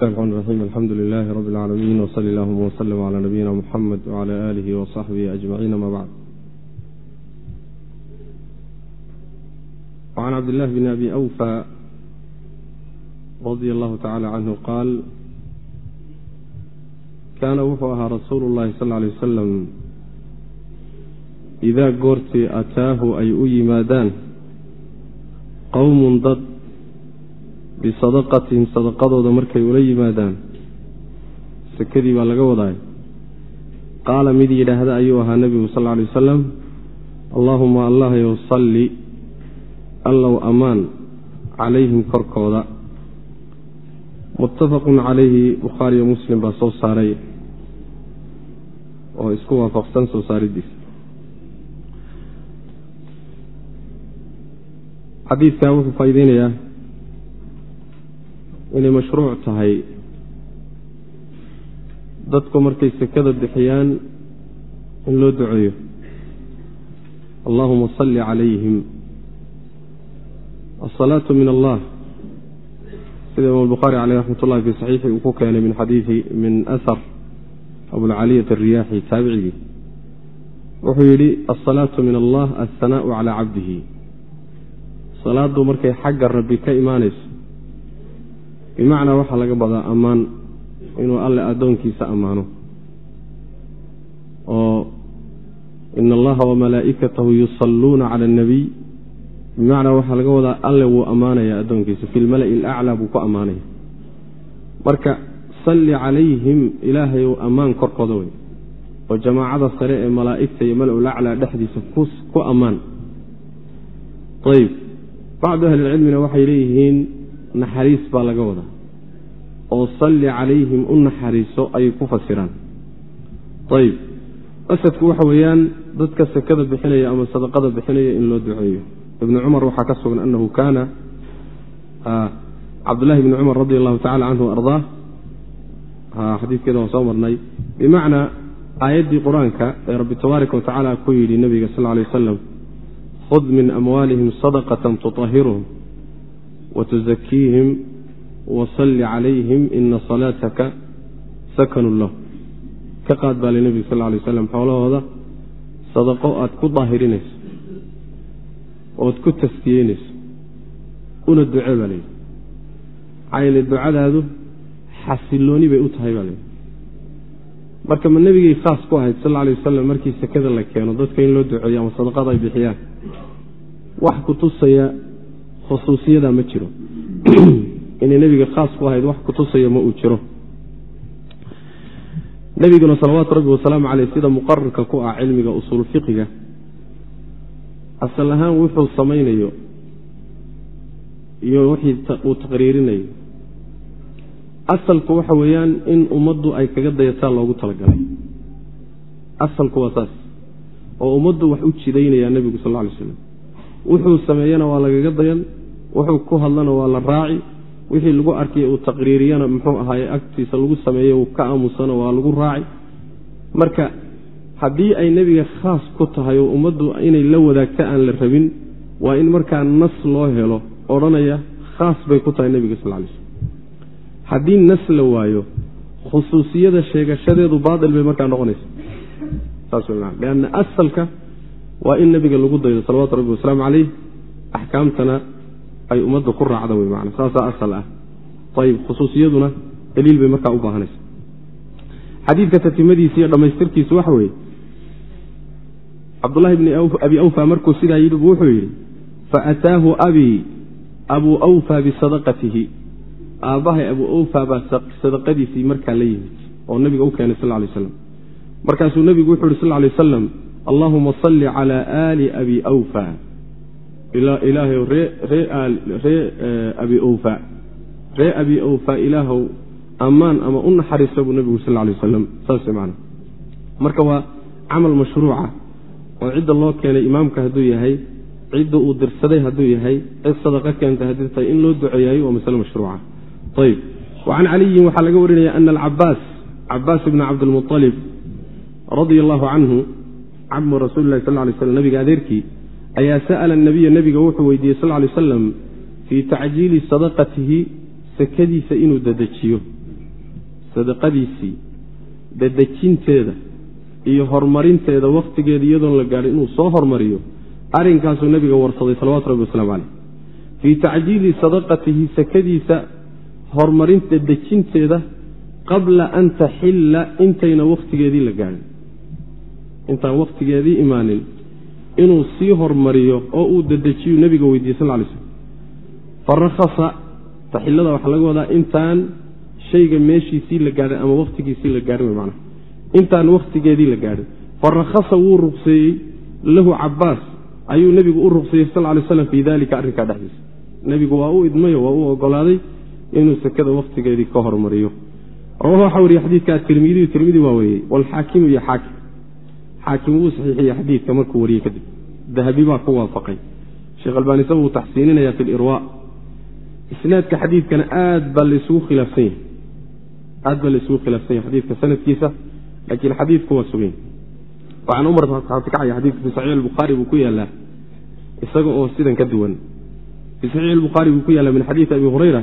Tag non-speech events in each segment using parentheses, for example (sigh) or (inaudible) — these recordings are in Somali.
raxiim alxamdu lilaahi rabbi اlcaalamiin wsali allahuma wslm cla nabiyina muxamed wcla aalihi wasaxbihi ajmaciin ama bacd وcan cabdillahi bn abi awfa radia allahu tacala canhu qaal kaana wuxuu ahaa rasuulu llahi sal lay wasalam idaa goortii ataahu ay u yimaadaan qowmun dad bisadaqatihim sadaqadooda markay ula yimaadaan sakadii baa laga wadaay qaala mid yidhaahda ayuu ahaa nebigu sal lla alay wasalam allaahuma allahyow salli allow ammaan calayhim korkooda muttafaqun calayhi bukhaariyo muslim baa soo saaray oo isku waafaqsan soo saaridiisa xadiidkaa wuxuu faaideynayaa inay mashruuc tahay. Dadku markay sekada bixiyaan in loo duceeyo. Allahuma salli calayhim asalaatu min allah. Sida imaam albukhaari caleyh raxmat ullahi fi saxiixi uu ku keenay min xadiidi min ahar abulcaliyat alriyaaxi taabicigii wuxuu yidhi asalaatu min allah alhanaau calaa cabdihi. Salaaddu markay xagga rabbi ka imaanayso bimacnaa waxaa laga badaa ammaan inuu alle addoonkiisa ammaano. Oo ina allaha wamalaa'ikatahu yusalluuna cala annabiy bimacnaa waxaa laga wadaa alle wuu ammaanaya addoonkiisa. Fi lmala'i alaclaa buu ku ammaanaya. Marka salli calayhim ilaahayow ammaan korkooda wey oo jamaacada sare ee malaa'igta iyo mala laclaa dhexdiisa ku ammaan. Ayb bacdu ahlilcilmina waxay leeyihiin naxariis baa laga wadaa. oo salli calayhim u naxariiso ayay ku fasiraan. Ayib qasadku waxa weeyaan dadka sekada bixinaya ama sadaqada bixinaya in loo duceeyo. Ibnu cumar waxaa ka sugan annahu kaana cabdullahi bni cumar radi allahu tacala canhu ardaa xadiidkeeda waan soo marnay. Bimacnaa aayaddii qur'aanka ee rabbi tabaaraka wa tacaala ku yidhi nebiga sal ly wasalam khud min amwaalihim sadaqatan tuطahiruhum watuzakiihim wasalli calayhim ina salaataka sakanun lahu ka qaad baa li nebiga sal lay waslam xoolahooda sadaqo aad ku daahirinayso ood ku taskiyeynayso una duce baa layidhi maxaa ducadaadu xasilooni bay u tahay baa layidhi marka ma nebigay khaas ku ahayd sal alay wasalam markii sekada la keeno dadka in loo duceeyo ama sadaqada ay bixiyaan wax ku tusaya khusuusiyada ma jiro. (clears throat) Inay nebiga khaas ku ahayd wax kutusaya ma uu jiro. Nebiguna salawaatu rabbi wasalaamu caleyh sida muqararka ku ah cilmiga usuul fiqiga asal ahaan wuxuu samaynayo iyo wixii uu taqriirinayo. Asalku waxa weeyaan in ummaddu ay kaga dayataan loogu talagalay. Asalku waa saas oo ummaddu wax u jidaynayaa nebigu sal lla alay slam wuxuu sameeyana waa lagaga dayan wuxuu ku hadlana waa la raaci. Wixii lagu arkay uu taqriiriyana muxuu ahaaye agtiisa lagu sameeye uu ka aamusana waa lagu raaci. Marka haddii ay nebiga khaas ku tahay oo ummaddu inay la wadaagta aan la rabin waa in markaa nas loo helo odhanaya khaas bay ku tahay nebiga sal lay haddii nas la waayo khusuusiyada sheegashadeedu baatil bay markaa noqonaysa. Lanna asalka waa in nebiga lagu daydo salawatu rabbi wasalaamu caleyh axkaamtana ay ummadda ku raacda wey man saasaa asal ah. Ayib khusuusiyaduna daliil bay markaa u baahanaysa. Xadiidka tatimadiisa iyo dhammaystirkiisu waxa weeye cabdullahi bni abi awfa markuu sidaa yidhi bu wuxuu yidhi faataahu abii abuu awfa bisadaqatihi aabbahay abuu awfa baa sadaqadiisii markaa la yimid oo nabiga u keenay sal lay slam markaasuu nebigu wuxuu yihi sal lay wasalam allaahuma salli cala aali abi awfa ilaahay ree abi awfa ree abi awfa ilaahow ammaan ama u naxariista buu nebigu sal lay wasalam saas man marka waa camal mashruuca oo cidda loo keenay imaamka hadduu yahay cidda uu dirsaday hadduu yahay cid sadaqa keentay haddii tahay in loo duceeyayo waa masale mashruuca. Ayb wa can caliyin waxaa laga warinaya ana alcabaas cabaas ibna cabdilmualib radia allahu canhu camu rasuuli lahi sal lay slam nabiga adeerkii ayaa sa'ala nabiya nebiga wuxuu weydiiyey sal lay wasalam fii tacjiili sadaqatihi sakadiisa inuu dadejiyo. Sadaqadiisii dadejinteeda iyo horumarinteeda wakhtigeeda iyadoon la gaadhin inuu soo hormariyo. Arrinkaasuu nebiga warsaday salawatu rabbi waslamu caleyh fii tacjiili sadaqatihi sakadiisa horumarinta dejinteeda qabla an taxilla intayna wakhtigeedii la gaadhin intaan wakhtigeedii imaanin inuu sii hormariyo oo uu dedejiyu nebiga weydiiyey sal lay slm farahasa taxillada waxaa laga wadaa intaan shayga meeshiisii la gaadhin ama wakhtigiisii la gaadhin man intaan wakhtigeedii la gaadhin farahasa wuu ruqseeyey lahu cabaas ayuu nebigu u ruqseeyey sal lay slam fii dalika arrinkaa dhexdiisa. Nebigu waa u idmayo waa u ogolaaday inuu sekada wakhtigeedii ka hormariyo. Rawahu waxaa wariye xadiidka atirmidiyu tirmidi waa wariyey walxaakimu iyo xaakim xaakim wuu saxiixiyey xadiidka markuu wariyey kadib. Dahabi baa ku waafaqay. Sheekh albaani isagu wuu taxsiininaya fi lirwa isnaadka xadiidkana aad baa laysugu khilaafsan yahay. Aad baa laysugu khilaafsan yahay xadiidka sanadkiisa laakiin xadiidku waa sugan waxaan umar kacaya xadiidka fi saxiix albukhaari buu ku yaalaa isaga oo sidan ka duwan. Fi saxiix albukhaari buu ku yaallaa min xadiidi abi hurayra.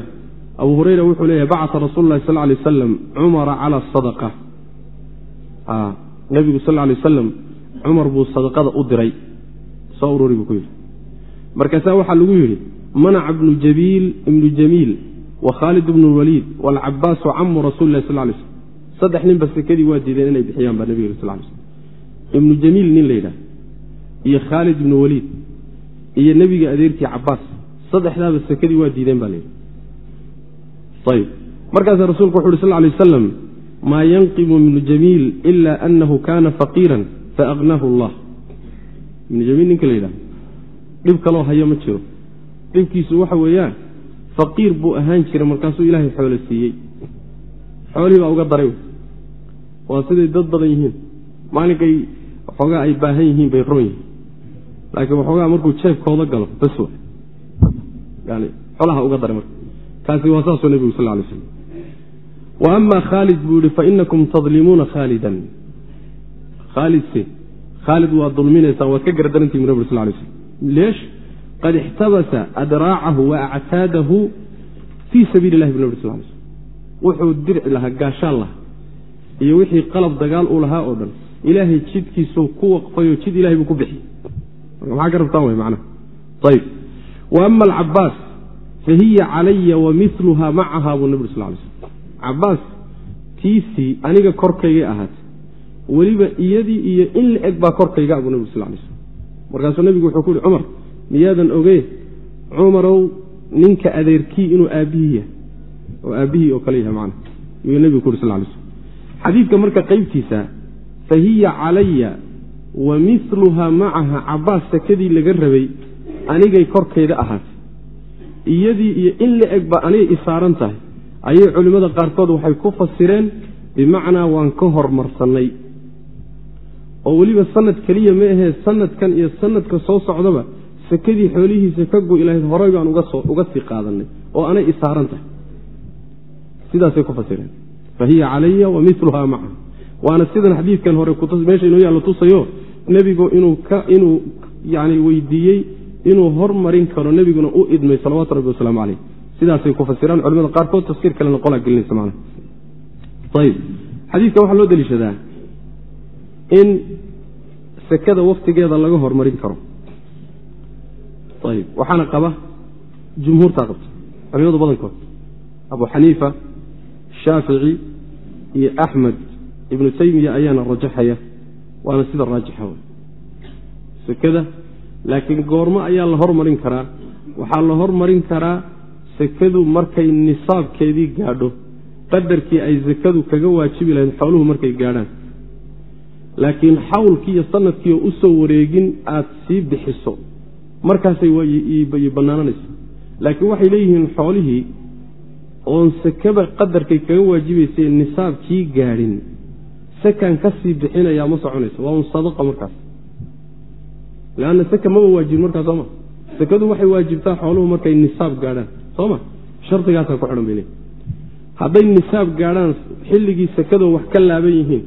Abu hurayra wuxuu leeyahy bacata rasuulu lahi sal lay wasalam cumara cala sadaqa nebigu sal lay wasalam cumar buu sadaqada u diray. Soo ururi buu ku yidhi. Markaasaa waxaa lagu yidhi manaca ibnu jabiil ibnu jamiil wa khaalid ibnu waliid waalcabaasu camu rasuli lah sal lay slm saddex ninba sekadii waa diideen inay bixiyaan baa nebiga sal lay slm ibnu jamiil nin la yidhaah iyo khaalid ibnu waliid iyo nebiga adeerkii cabaas saddexdaaba sekadii waa diideen baa layidhi ayb markaasaa rasuulku wuxu uhi sal lay wasalam maa yanqimu ibnu jamiil ila anahu faqiiran faaqnaahu allah. Ibnu jamiil ninka la yidhaha dhib kaloo hayo ma jiro. Dhibkiisu waxa weeyaan faqiir buu ahaan jiray markaasuu ilaahay xoolo siiyey. Xoolihii baa uga daray. Waa siday dad badan yihiin. Maalinkay waxoogaa ay baahan yihiin bay roon yihiin. Laakiin waxoogaa markuu jeebkooda galo bas wa yani xoolaha uga daray marka. Kaasi waa saasuu nebigu sal lay slam ama khaalid buu yihi fainakum tadlimuuna khaalidan khaalidse khaalid waad dulminaysaan waad ka gardarantihi bu nabg sal lay slm leesh qad ixtabasa adraacahu wa actaadahu fii sabiili lahi bu nabg sal lay slm wuxuu dirci lahaa gaashaan lahaa iyo wixii qalab dagaal uu lahaa oo dhan. Ilaahay jidkiisuu ku waqfayo jid ilahay buu ku bixiyey. Maxaa ka rabtaan wy macnaha? Ayb wa ama alcabaas fahiya calaya wa miluha macaha buu nabg sal lay slm cabaas tiisii aniga korkaygay ahaatay weliba iyadii iyo in la eg baa korkayga buu nabig sal lay slm markaasuu nebigu wuxuu ku uhi cumar miyaadan ogee cumarow ninka adeerkii inuu aabbihii yahay. Oo aabbihii oo kale yahay man yuu nebigu ku uhi sal lay slm xadiidka marka qaybtiisa fahiya calaya wa miluha macaha cabaas sakadii laga rabay anigay korkayda ahaatay. Iyadii iyo in la eg baa anigay isaaran tahay ayay culimmada qaarkood waxay ku fasireen bimacnaa waan ka hormarsannay. Oo weliba sanad keliya ma ahee sanadkan iyo sanadka soo socdaba sakadii xoolihiisa ka go ilahayd horay baan uga sii qaadanay oo anay isaaran tahay. Sidaasay ku fasireen. Fa hiya calaya wa miluha macaha waana sidan xadiidkan hore meesha inoo yaallo tusayo nebigu inuu yani weydiiyey inuu hormarin karo nebiguna u idmay salawatu rabbi wasalaamu caleyh sidaasay ku fasiraan culimada qaarkood tafsiir kalena qolaa gelinaysa man ayb xadiidka waxaa loo deliishadaa in sekada waktigeeda laga hormarin karo. Ayb waxaana qaba jumhuurtaa qabta culimadu badankood. Abu xaniifa shaafici iyo axmed ibnu taymiya ayaana rajaxaya waana sida raajixa sekada laakiin goormo ayaa la hormarin karaa. Waxaa la hormarin karaa sekadu markay nisaabkeedii gaadho qadarkii ay sekadu kaga waajibi lahayd xooluhu markay gaadhaan. Laakiin xawlkii iyo sanadkiio u soo wareegin aad sii bixiso markaasay bannaananaysa laakiin waxay leeyihiin xoolihii oon sekaba qadarkay kaga waajibaysay nisaabkii gaadhin. Sekan ka sii bixinayaa ma soconayso waa un sadaqa markaas. Leanna seka maba waajibin markaas sooma sekadu waxay waajibtaa xooluhu markay nisaab gaadhaan sooma shardigaasaa ku xidhan hadday nisaab gaadhaan xilligii sekadoo wax ka laaban yihiin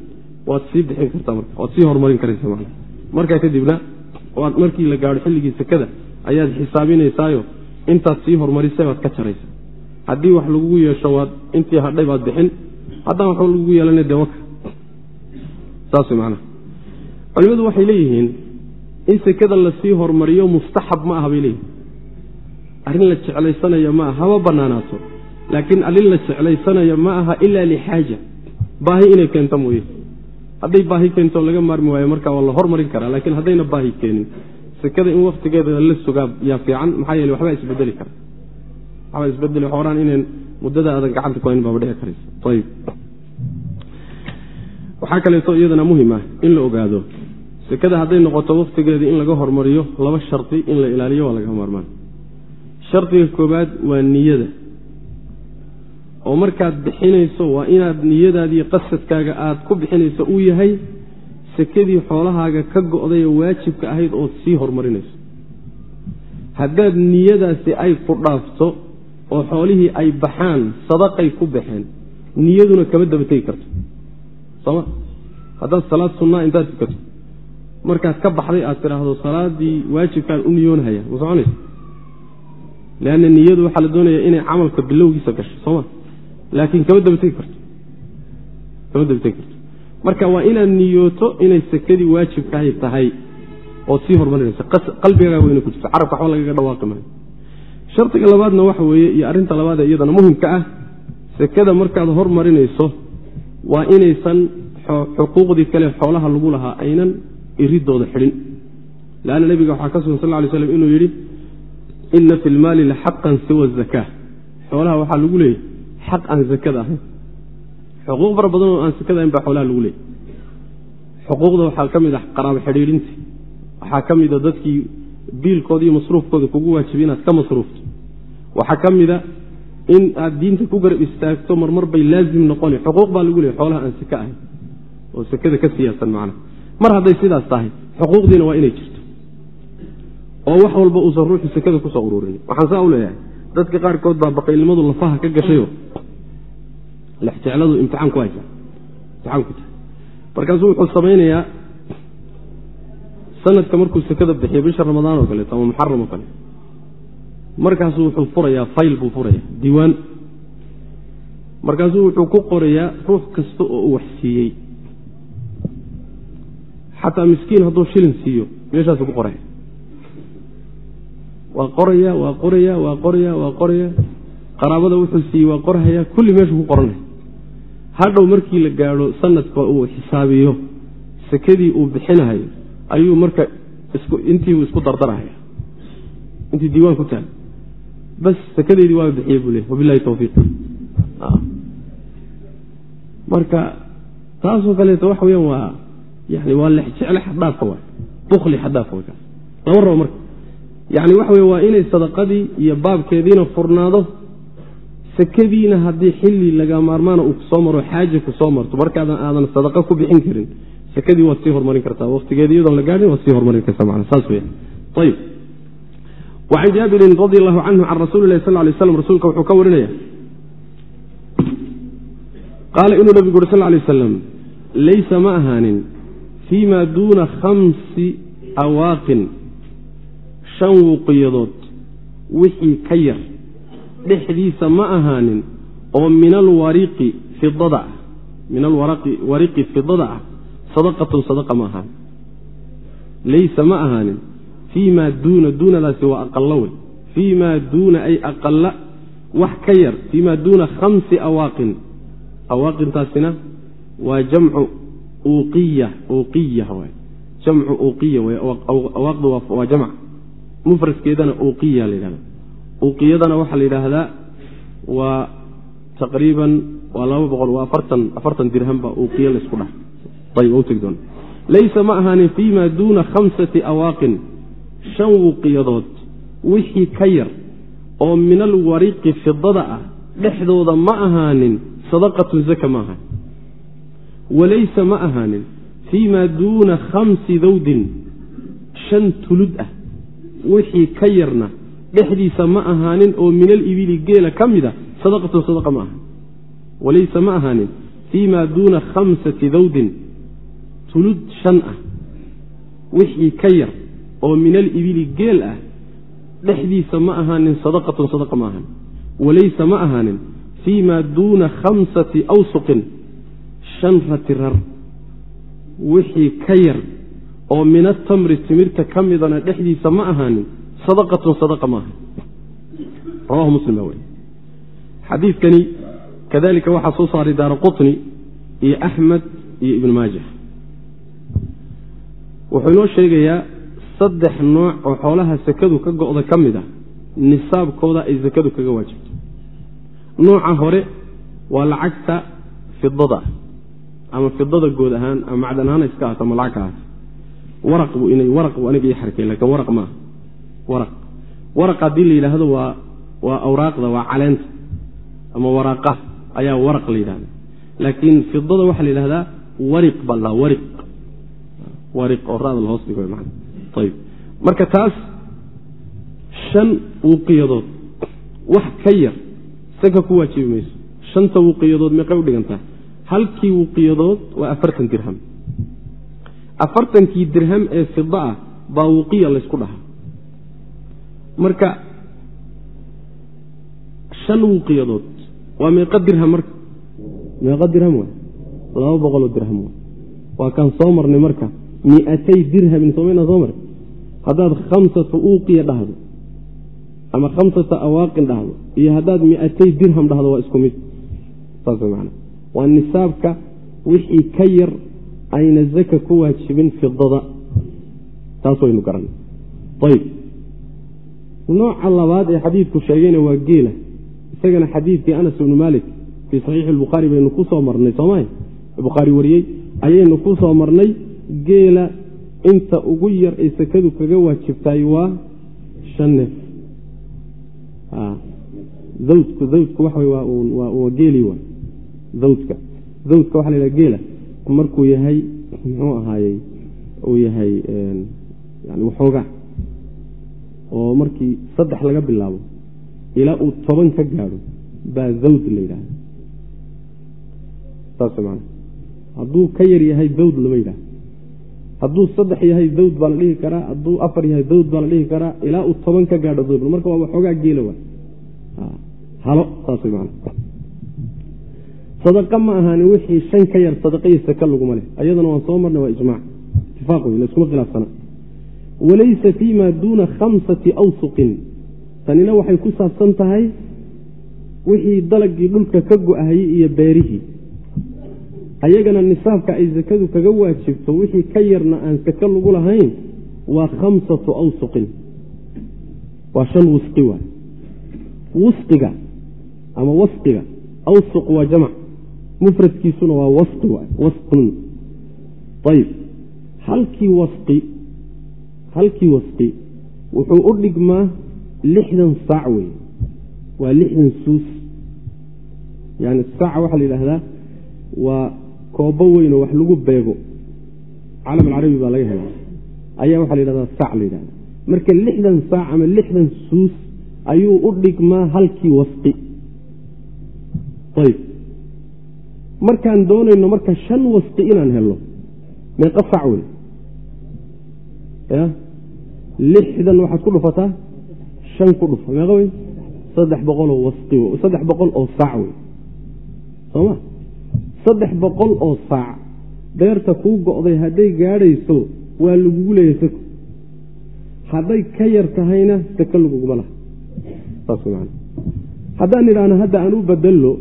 waad sii bixin kartaa marka waad sii horumarin karaysa man markaa kadibna waad markii la gaadho xilligii sekada ayaad xisaabinaysaayo intaad sii horumarisay baad ka jaraysa haddii wax lagugu yeesho waad intii hadhay baad bixin. Haddaan waxba lagu yeelana dee waka saas macnaha culimadu waxay leeyihiin in sekada la sii hormariyo mustaxab ma aha bay leeyihiin arrin la jeclaysanaya ma aha haba banaanaato laakiin arrin la jeclaysanaya ma aha ilaa lixaaja. Baahi inay keento mooye. Hadday baahi keento laga maarmi waayo marka waa la hormarin karaa laakiin haddayna baahi keenin sekada in waktigeeda la sugaa yaa fiican maxaa yeele waxbaa isbedeli kara waxbaa isbedeli waxoraan inaan muddada aadan gacanta ku hayn baaba dhici karaysa. Ayib waxaa kaleeto iyadana muhiim ah in la ogaado sekada hadday noqoto waktigeeda in laga hormariyo laba shardi in la ilaaliyo waa laga maarmaan shardiga koowaad waa niyada. oo markaad bixinayso waa inaad niyadaadii qasadkaaga aad ku bixinayso uu yahay sekadii xoolahaaga ka go'day waajibka ahayd ood sii horumarinayso. Haddaad niyadaasi ay ku dhaafto oo xoolihii ay baxaan sadaqay ku baxeen niyaduna kama daba tegi karto sooma haddaad salaad sunnaa intaad tukato markaad ka baxday aad tidhaahdo salaadii waajibkaan u niyoonhaya ma soconaysa leanna niyadu waxaa la doonayaa inay camalka bilowgiisa gasho sooma laakiin kama daba tegi karto kama daba tegi karto marka waa inaad niyooto inay sekadii waajibkahay tahay ood sii horumarinayso qalbigaaga waa inay ku jirto carabka waxba lagaga dhawaaqi maayo shardiga labaadna waxa weeye iyo arrinta labaadee iyadana muhimka ah sekada markaad hormarinayso waa inaysan xuquuqdii kale xoolaha lagu lahaa aynan iridooda xidhin leanna nebiga waxaa ka sugan sal ly slam inuu yidhi ina fi lmaali la xaqan siwa zakaa xoolaha waxaa lagu leeyahy xaq aan zakada ahayn. xuquuq fara badan oo aan sakada ahayn baa xoolaha lagu leeyahy xuquuqda waxaa ka mid ah qaraabo xidhiidhinta. waxaa ka mida dadkii biilkooda iyo masruufkooda kugu waajibi inaad ka masruufto. waxaa ka mida in aad diinta ku garab istaagto marmar bay laazim noqoni. xuquuq baa lagu leeyahy xoolaha aan saka ahayn. oo sakada ka siyaasan macnaha mar hadday sidaas tahay xuquuqdiina waa inay jirto oo wax walba uusan ruuxu sekada ku soo ururin waxaan saa u leeyahay dadka qaarkood baa baqaylnimadu lafaha ka gashayo. Lexjecladu imtixaan ku haysa imtixaan ku tahay markaasuu wuxuu samaynayaa sanadka markuu sekada bixiyo bisha ramadaan oo kaleeto ama muxaram oo kale. Markaasuu wuxuu furayaa fayl buu furayaa diiwaan. Markaasuu wuxuu ku qorayaa ruux kasta oo uu wax siiyey xataa miskiin hadduu shilin siiyo meeshaasuu ku qoraya waa qoraya waa qoraya waa qoraya waa qoraya. Qaraabada wuxuu siiyey waa qorhaya kulli meeshuu ku qoranaya hadhow markii la gaadho sanadka uu xisaabiyo. Sekadii uu bixinahayo ayuu marka intiibu isku dardarahaya intii diiwaan ku taal. Bas sekadeydii waa bixiyey buu leey wabilahi tawfiiq. Marka taasoo kaleeto waxa weyaan waa yani waa lexjecle xaddhaafka waay bukli xaddaafka way kaas lama rabo marka yani waxa wey waa inay sadaqadii iyo baabkeediina furnaado sekadiina haddii xilli laga maarmaana uu ku soo maro xaaja ku soo marto markaadan aadan sadaqa ku bixin karin sekadii waad sii horumarin kartaa waqtigeedi iyadoon la gaadhin waad sii horumarin kartaa man saas weya ayib wacan jaabirin radi allahu canhu can rasuuli lahi sal lay slam rasuulka wuxuu ka warinaya. Qaala inuu nabigu uri sal lay waslam laysa ma ahaanin fii ma duuna khamsi awaaqin shan wuqiyadood wixii ka yar dhexdiisa ma ahaanin oo min alwariqi fidada ah min alwariqi fidada ah sadaqatun sadaqa ma ahaanin laysa ma ahaanin fii maa duuna duunadaasi waa aqallo wey fii maa duuna ay aqalla wax ka yar fii maa duuna khamsi awaaqin. Awaaqintaasina waa jamcu uqiya uqiya waay jamcu uqiya way awaaqdu waa jamc mufradkeedana uqiya la yidhahda uqiyadana waxaa la yidhaahdaa waa taqriiban waa laba boqol waa afartan afartan dirham baa uqiya laysku dhaha ayb waa utegi laysa ma ahaanin fii ma duuna khamsati awaaqin shan wuqiyadood wixii ka yar oo min alwariqi fidada ah dhexdooda ma ahaanin sadaqatun zaka ma ahaanin walaysa ma ahaanin fii ma duuna khamsi dawdin shan tulud ah wixii ka yarna dhexdiisa ma ahaanin oo min alibili geela ka mida sadaqatun sadaqa ma aha. Walaysa ma ahaanin fii ma duuna khamsati dawdin tulud shan ah. Wixii ka yar oo min alibili geel ah dhexdiisa ma ahaanin sadaqatun sadaqa ma ahaanin walaysa ma ahaanin fii maa duuna khamsati awsuqin shan ratirar wixii ka yar oo min atamri timirta ka midana dhexdiisa ma ahaanin sadaqatun sadaqa ma aha rawahu muslim baa weriy xadiidkani kadalika waxaa soo saaray daara qutni iyo axmed iyo ibnu maaja wuxuu inoo sheegayaa saddex nooc oo xoolaha sakadu ka go'da ka mid a nisaabkooda ay sakadu kaga waajibto. Nooca hore waa lacagta fidada ama fidada good ahaan ama macdan ahaan iska ahaato ama lacag ka ahaato waraq haddii la yidhaahdo waa awraaqda waa caleenta ama waraaqa ayaa waraq la yidhahda laakiin fidada waxaa la yidhahdaa wariq baa la wariq. Wariq oo rada lahoos dhigo man ayib marka taas shan wuqiyadood wax ka yar saka ku waajibi mayso. Shanta wuqiyadood meeqay u dhigantaa? Halkii wuqiyadood waa afartan dirham afartankii dirham ee fida ah baa wuqiya laysku dhahaa. Marka shan wuqiyadood waa meeqa dirham marka. Meeqa dirham waay. Laba boqoloo dirham waay. Waa kaan soo marnay marka. Miatay dirhamin somayna soo marnay haddaad khamsata uuqiya dhahdo ama khamsata awaaqin dhahdo iyo haddaad miatay dirham dhahdo waa isku mid. Saas man waa nisaabka wixii ka yar ayna zaka ku waajibin fidada taas waynu garan ayb nooca labaad ee xadiidku sheegayna waa geela. Isagana xadiidkii anas ibnu malik fii saxiixi lbukhaari baynu ku soo marnay sooma bukhaari wariyey ayaynu ku soo marnay geela inta ugu yar ay sakadu kaga waajibtaay waa shan neef. Awdku zawdku waxa waa geeli wa zawdka. Zawdka waxa la yidhaha geela markuu yahay muxuu ahaayey uu yahay yani waxoogaa oo markii saddex laga bilaabo ilaa uu toban ka gaadho baa zawd la yidhahda saas man hadduu ka yar yahay zawd lama yidhahdo hadduu saddex yahay zawd baa la dhihi karaa hadduu afar yahay zawd baa la dhihi karaa ilaa uu toban ka gaadho zawd. Marka waa waxoogaa geela wa halo saas man sadaqa ma ahaani wixii shan ka yar sadaqaiyo saka laguma leh ayadana waan soo marnay waa ijmac itifaaq wey laskuma khilaafsana walaysa fii duuna khamsati awsuqin tanina waxay ku saabsan tahay wixii dalagii dhulka ka go-ahayey iyo beerihii ayagana nisaabka ay sakadu kaga waajibto wixii ka yarna aan saka lagu lahayn waa khamsatu awsuqin waa shan wusqi waay wusqiga ama wasqiga awsuq waa jamac mufradkiisuna waa wasqi wasqun. Ayib halkii wasqi halkii wasqi wuxuu u dhigmaa lixdan saac wey waa lixdan suus. Yani saaca waxaa la yidhaahdaa waa koobo weyn oo wax lagu beego. Calam alcarabi baa laga helaa. Ayaa waxaa la yidhahdaa saac la yidhahda marka lixdan saac ama lixdan suus ayuu u dhigmaa halkii wasqi. Ayb markaan doonayno marka shan wasqi inaan helno. Meeqa sac wey ya? Lixdan waxaad ku dhufataa? Shan ku dhufa. Meeqa wey saddex boqoloo wasqi saddex boqol oo saac wey sooma saddex boqol oo saac. Beerta kuu go'day hadday gaadhayso waa lagugu leeyahay sako. Hadday ka yar tahayna sako laguguma laha. Saas man haddaan idhaahno hadda aan u bedello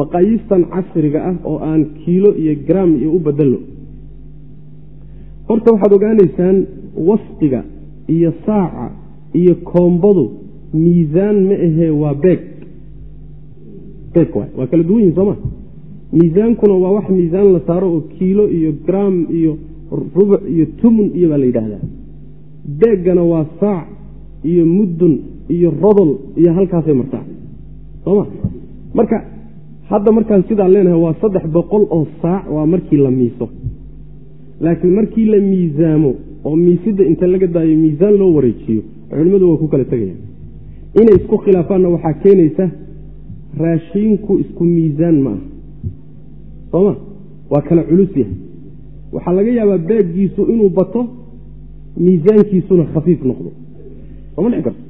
maqaayiistan casriga ah oo aan kiilo iyo gram iyo u bedello horta waxaad ogaanaysaan wasqiga iyo saaca iyo koombadu miisaan ma ahee waa beeg. Beeg waay waa kala duwan yihiin sooma. Miisaankuna waa wax miisaan la saaro oo kiilo iyo gram iyo rubuc iyo tumun iyo baa la yidhaahdaa. Beeggana waa saac iyo muddun iyo rodol iyo halkaasay martaa. Sooma. Marka hadda markaan sidaan leenahay waa saddex boqol oo saac waa markii la miiso. Laakiin markii la miisaamo oo miisidda inta laga daayo miisaan loo wareejiyo culimmadu waa ku kala tegayaan. Inay isku khilaafaanna waxaa keenaysa raashiinku isku miisaan ma aha. Sooma waa kala culus yahay. Waxaa laga yaabaa beeggiisu inuu bato miisaankiisuna khafiif noqdo. Sooma dhici karto?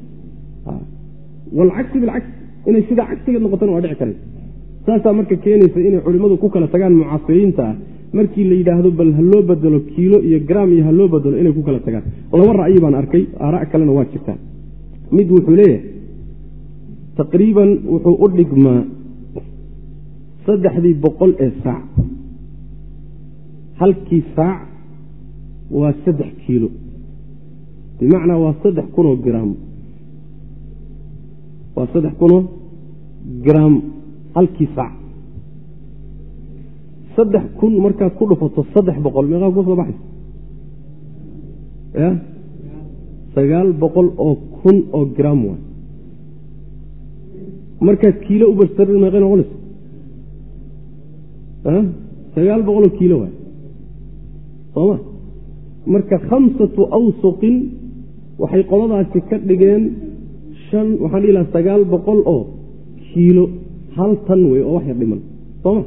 Walcagsi bilcagsi inay sidaa cagsigeed noqotona waa dhici karaysa saasaa marka keenaysa inay culimmadu ku kala tagaan mucaasiriinta ah. Markii la yidhaahdo bal ha loo bedelo kiilo iyo gram iyo ha loo bedelo inay ku kala tagaan. Laba ra'yi baan arkay aara' kalena waa jirtaa mid wuxuu leeyahay taqriiban wuxuu u dhigmaa saddexdii boqol ee saac. Halkii saac waa saddex kiilo. Bimacnaa waa saddex kunoo gram waa saddex kunoo gram halkii saac saddex kun markaad ku dhufato saddex boqol meeqaa ku soo baxaysa? Ya sagaal boqol oo kun oo gram waay. Markaad kiilo u barsarin meeqay noqonaysa? Sagaal boqol oo kiilo waay. Sooma marka khamsatu awsuqin waxay qoladaasi ka dhigeen shan waxaan dhihi lahaa sagaal boqol oo kiilo hal tan wey oo wax yar dhiman. Sooma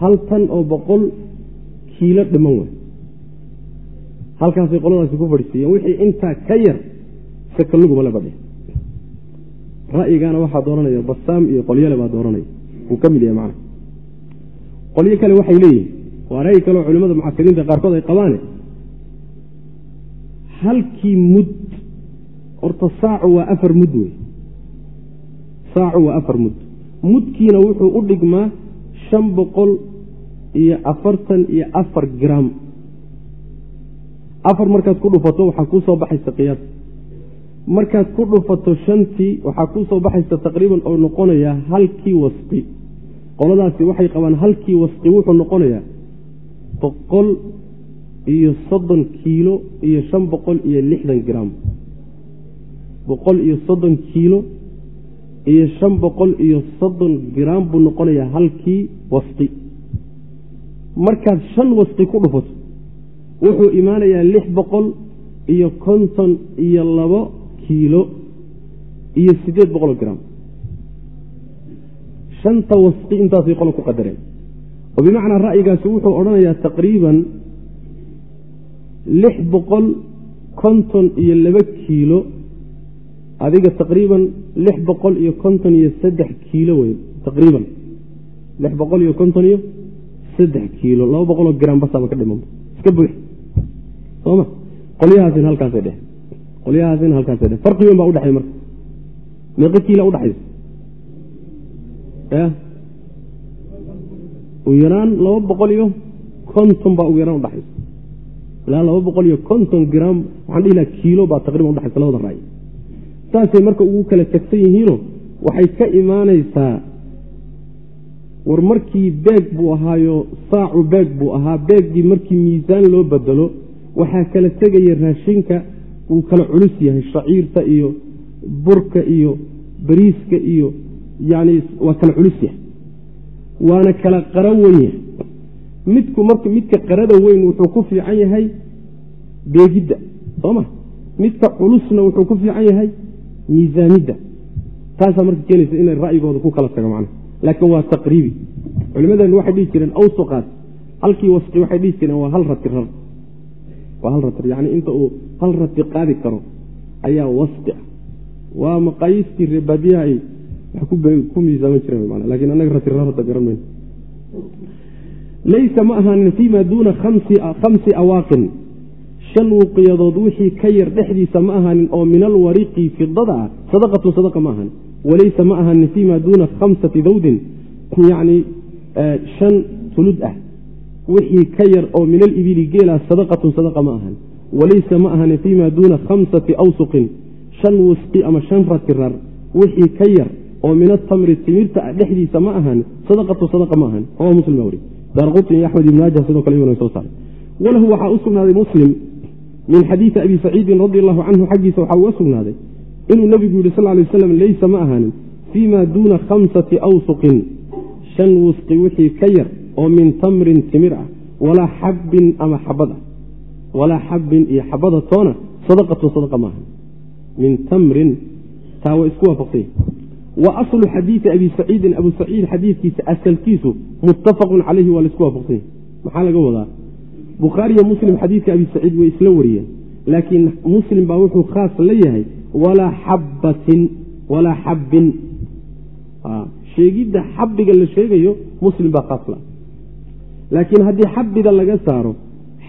hal tan oo boqol kiilo dhiman wey halkaasay qoladaasi ku fadhiisiiyeen. Wixii intaa ka yar sakaluguma laba dheh ra'yigaana waxaa dooranaya basaam iyo qolyale baa dooranaya wuu ka mid yahay macna. Qolyo kale waxay leeyihiin waa ra'yi kaleo culimada mucasiriinta qaarkood ay qabaane. Halkii mud horta saacu waa afar mud wey saacu waa afar mud mudkiina wuxuu u dhigmaa shan boqol iyo afartan iyo afar gram. Afar markaad ku dhufato waxaa kuu soo baxaysa qiyaas. Markaad ku dhufato shantii waxaa kuu soo baxaysa taqriiban oo noqonayaa halkii wasqi. Qoladaasi waxay qabaan halkii wasqi wuxuu noqonayaa boqol iyo soddon kiilo iyo shan boqol iyo lixdan gram. Boqol iyo soddon kiilo iyo shan boqol iyo soddon gram buu noqonayaa halkii wasqi markaad shan wasqi ku dhufato wuxuu imaanayaa lix boqol iyo konton iyo labo kiilo iyo siddeed boqol gram. Shanta wasqi intaasay qolo ku qadareen oo bimacnaa ra'yigaasi wuxuu odhanayaa taqriiban lix boqol konton iyo laba kiilo adiga taqriiban lix boqol iyo konton iyo saddex kiilo wey taqriiban lix boqol iyo konton iyo saddex kiilo. Laba boqoloo gram basaaba ka dhiman iska buux. Sooma qolyahaasina halkaasay dheh. Qolyahaasina halkaasay dheh. Farqi weyn baa udhexay marka. Meeqo kiila udhexaysa ya ugu yaraan laba boqol iyo konton baa ugu yaraan udhexaysa ilaa laba boqol iyo konton gram waxaan dhihi laha kiilo baa taqriban udhexaysa labada ra'y saasay marka ugu kala tagsan yihiino waxay ka imaanaysaa war markii beeg buu ahaayo saacu beeg buu ahaa beeggii markii miisaan loo bedelo waxaa kala tegaya raashinka wuu kala culus yahay shaciirta iyo burka iyo bariiska iyo yani waa kala culus yahay waana kala qaro weyn yahay. Midku marka midka qarada weyn wuxuu ku fiican yahay beegidda sooma midka culusna wuxuu ku fiican yahay miisaanidda. Taasaa marka keenaysa inay ra'yigooda ku kala tago macnaha. Laakiin waa taqriibi. Culimadeenu waxay dhihi jireen awsuqaas. Halkii wasqi waxay dhihi jireen waa hal rati waa hal rati yani inta uu hal rati qaadi karo ayaa wasqi ah. Waa maqaayiistii reebaadiyaha ay wax ku miisaaman jireen man laakiin annaga rati rar hadda garan mayno. Laysa ma ahaanin fima duuna khamsi awaaqin shan wuqiyadood wixii ka yar dhexdiisa ma ahaanin oo min alwariqi fidada ah. Sadaqatun sadaqa ma ahaanin walaysa ma ahaanin fima duuna khamsati dawdin yacni shan tulud ah. Wixii ka yar oo min alibili geela sadaqatun sadaqa ma ahan. Walaysa ma ahaanin fima duuna khamsati awsuqin. Shan wusqi ama shan ratirar wixii ka yar oo min atamri timirta dhexdiisa ma ahaanin sadaqatu sadaqa ma ahan. Rawa muslim baa weri daarqutni iyo axmed ibn maajah sidoo kale iyaguna soo saaray. Walahu waxaa u sugnaaday muslim min xadiidi abi saciidin radi allahu canhu xaggiisa waxaa uga sugnaaday inuu nebigu yidhi sal lay waslam leysa ma ahaanin fii ma duuna khamsati awsuqin shan wusqi wixii ka yar oo min tamrin timir ah walaa xabbin ama xabad ah walaa xabbin iyo xabada toona sadaqatu sadaqa ma ahan. Min tamrin taa waa isku waafaqsanya wa aslu xadiidi abi saciidin abu saciid xadiidkiisa asalkiisu muttafaqun calayhi waa la isku waafaqsanya maxaa laga wadaa bukhaariyo muslim xadiidka abi saciid way isla wariyeen. Laakiin muslim baa wuxuu khaas la yahay walaa xabbatin walaa xabbin. Sheegidda xabiga la sheegayo muslim baa khaasla laakiin haddii xabida laga saaro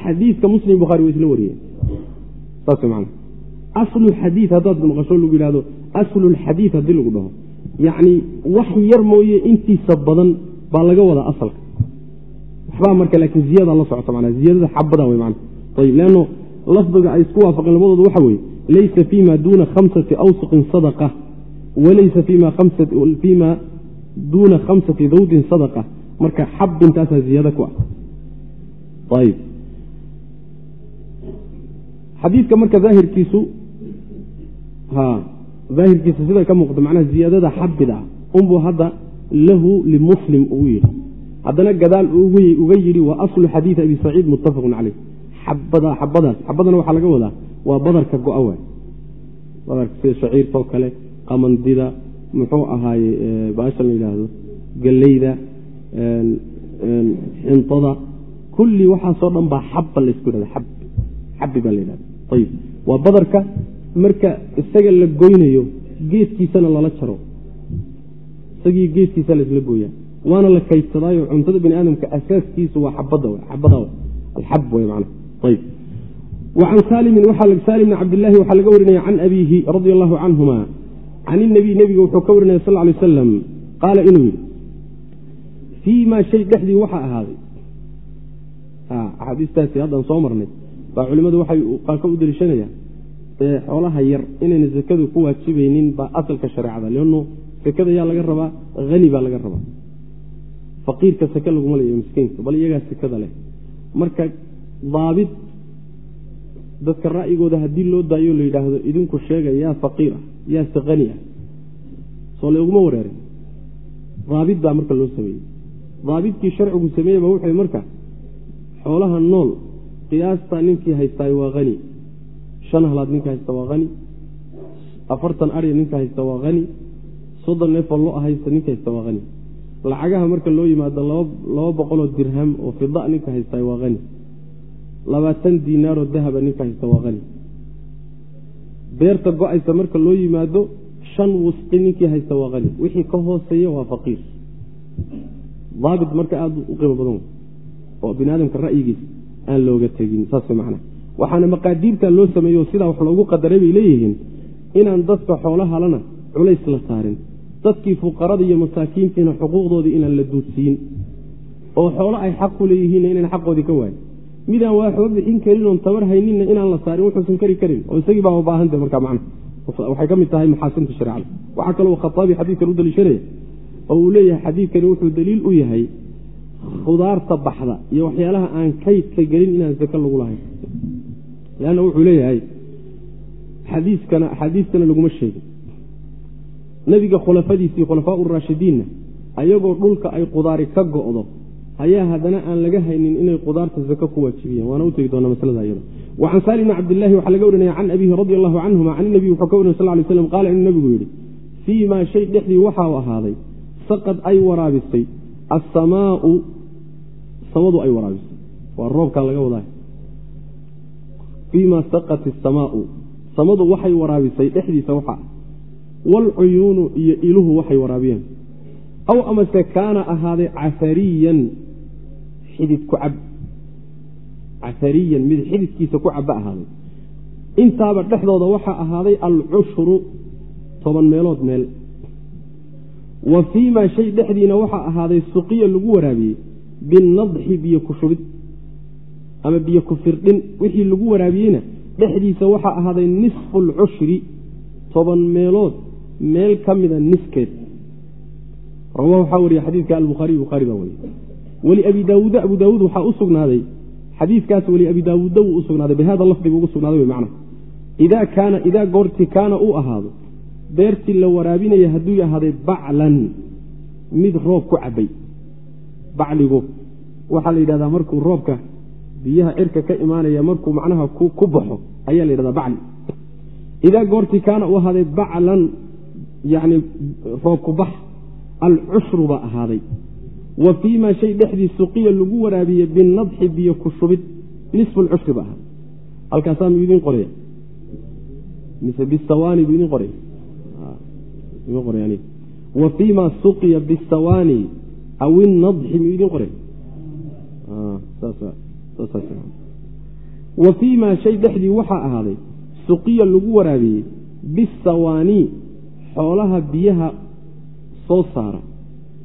xadiidka muslim bukhari waa isla wariyeen. Saas man aslu xadii haddaad maqasho lagu yidhahdo aslulxadii haddii lagu dhaho. Yacni wax yar mooye intiisa badan baa laga wadaa asalka waxbaa marka laakiin ziyada la socota manaa ziyadada xabada wey man ayib leanno lafdiga ay isku waafaqeen labadooda waxa weeye laysa fima duuna khamsati awsuqin sadaqa walaysa fima duuna khamsati dawdin sadaqa. Marka xabintaasaa ziyaada ku ah. Ayib xadiidka marka daahirkiisu daahirkiisa sida ka muuqda macnaha ziyaadada xabida ah unbuu hadda lahu limuslim ugu yidhi haddana gadaal uga yidhi wa aslu xadiidi abi saciid muttafaqun caleyh xabadaas xabadana waxaa laga wadaa waa badarka go-a waay. Badarka sida shaciirtoo kale qamandida muxuu ahaaye baashan la yidhaahdo galleyda xintada kulli waxaasoo dhan baa xabba laysku yhahda xab xabi baa la yidhahda ayib waa badarka marka isaga la goynayo geedkiisana lala jaro. Isagii geedkiisa laisla gooyaa waana la kaydsadaayo cuntada bini aadamka asaaskiisu waa xabada xabada alxab wey man ayb saalimin saalim bni cabdillaahi waxaa laga warinaya can abiihi radi allahu canhuma can inabiy nebiga wuxuu ka warinaya sal lay wasalam qaala inuu yidhi fii maa shay dhexdii waxaa ahaaday. Axaadiistaasi haddaan soo marnay baa culimmadu waxay qaarka u deliishanayaan ee xoolaha yar inayna sakadu ku waajibaynin baa asalka shareecada leanno sakada yaa laga rabaa hani baa laga rabaa faqiirka sake laguma leeya miskiinka bal iyagaa sakada leh. Marka daabid dadka ra'yigooda haddii loo daayo la yidhaahdo idinku sheega yaa faqiir ah yaa se hani ah soo leeguma wareerin. Daabid baa marka loo sameeyey. Daabidkii sharcigu sameeyey baa wuxuu marka xoolaha nool qiyaastaa ninkii haystaay waa hani shan halaad ninka haysta waa hani afartan arya ninka haysta waa hani soddon neefoo lo haysta ninka haysta waa hani lacagaha marka loo yimaado laba boqoloo dirham oo fida ninka haysta waa hani labaatan diinaaroo dahaba ninka haysta waa hani beerta go'aysa marka loo yimaado shan wusqi ninkii haysta waa hani wixii ka hooseeya waa faqiir. Daabit marka aada u qiimo badan oo bini aadamka ra'yigiisa aan looga tegin saas man waxaana maqaadiirta loo sameeyo sidaa wax loogu qadaray bay leeyihiin inaan dadka xoolahalana culays la saarin dadkii fuqarada iyo masaakiintiina xuquuqdoodii inaan la duudsiin. oo xoolo ay xaq ku leeyihiinna inaan xaqoodii ka waayin midaan waxba bixin karin oon tabar hayninna inaan la saarin wuxuusan kari karin. oo isagii baa baahanta marka man waxay ka mid tahay maxaasinta shareecada waxaa kaloo khataabi xadiidkan u daliishanaya oo uu leeyahay xadiidkani wuxuu daliil u yahay khudaarta baxda iyo waxyaalaha aan kaydka gelin inaan sake lagu lahayn. Leanna wuxuu leeyahay xadiiskana laguma sheegin nebiga khulafadiisii khulafaa uraashidiinna ayagoo dhulka ay qudaari ka go'do ayaa haddana aan laga haynin inay qudaarta sake ku waajibiyeen waana u tegi doonaa maslada iyada wa can saali bni cabdillahi waxaa laga warinaya can abihi radi allahu canhuma can inabiy wuxuu ka warinay sal ly slam qaala inuu nebigu yidhi fii maa shay dhexdii waxau ahaaday saqad ay waraabisay asamaau samadu ay waraabisay waa roobkaa laga wadaa fii saqat isamaau samadu waxay waraabisay dhexdiisa waxa waalcuyuunu iyo iluhu waxay waraabiyeen aw amase kaana ahaaday casariyan xidid ku cab casariyan mid xididkiisa ku cabba ahaaday intaaba dhexdooda waxaa ahaaday alcushru toban meelood meel wa fii maa shay dhexdiina waxaa ahaaday suqiya lagu waraabiyey binadxi biyo ku shubid ama biyo ku firdhin wixii lagu waraabiyeyna dhexdiisa waxaa ahaaday nisfu alcushri toban meelood meel ka mida niskeed. Rawa waxaa wariye xadiidka albukhaariy bukhaari baa wariye weli abi daawuuda abu daawuud waxaa u sugnaaday xadiidkaas weli abi daawuudda wuu u sugnaaday bihada lafdi buu ugu sugnaaday wy macna idaa kaana idaa goorti kaana uu ahaado beertii la waraabinaya hadduu ahaaday baclan mid roob ku cabay bacligu waxaa la yidhahdaa markuu roobka biyaha cirka ka imaanaya markuu macnaha ku baxo ayaa la yidhahdaa bacli. Idaa goortii kaana uu ahaaday baclan yani roobku bax alcushru baa ahaaday. Wa fii maa shay dhexdii suqiya lagu waraabiye binadxi biyo ku shubid nisfu lcushri ba ahaaday. Halkaasaa muu idiin qoraya? Mise bisawaani buu idin qoraya? Wa fii ma suqiya bisawaani aw inadxi miyuu idin qoray wa fii shay dhexdii waxaa ahaaday suqiya lagu waraabiyey bisawaanii xoolaha biyaha soo saara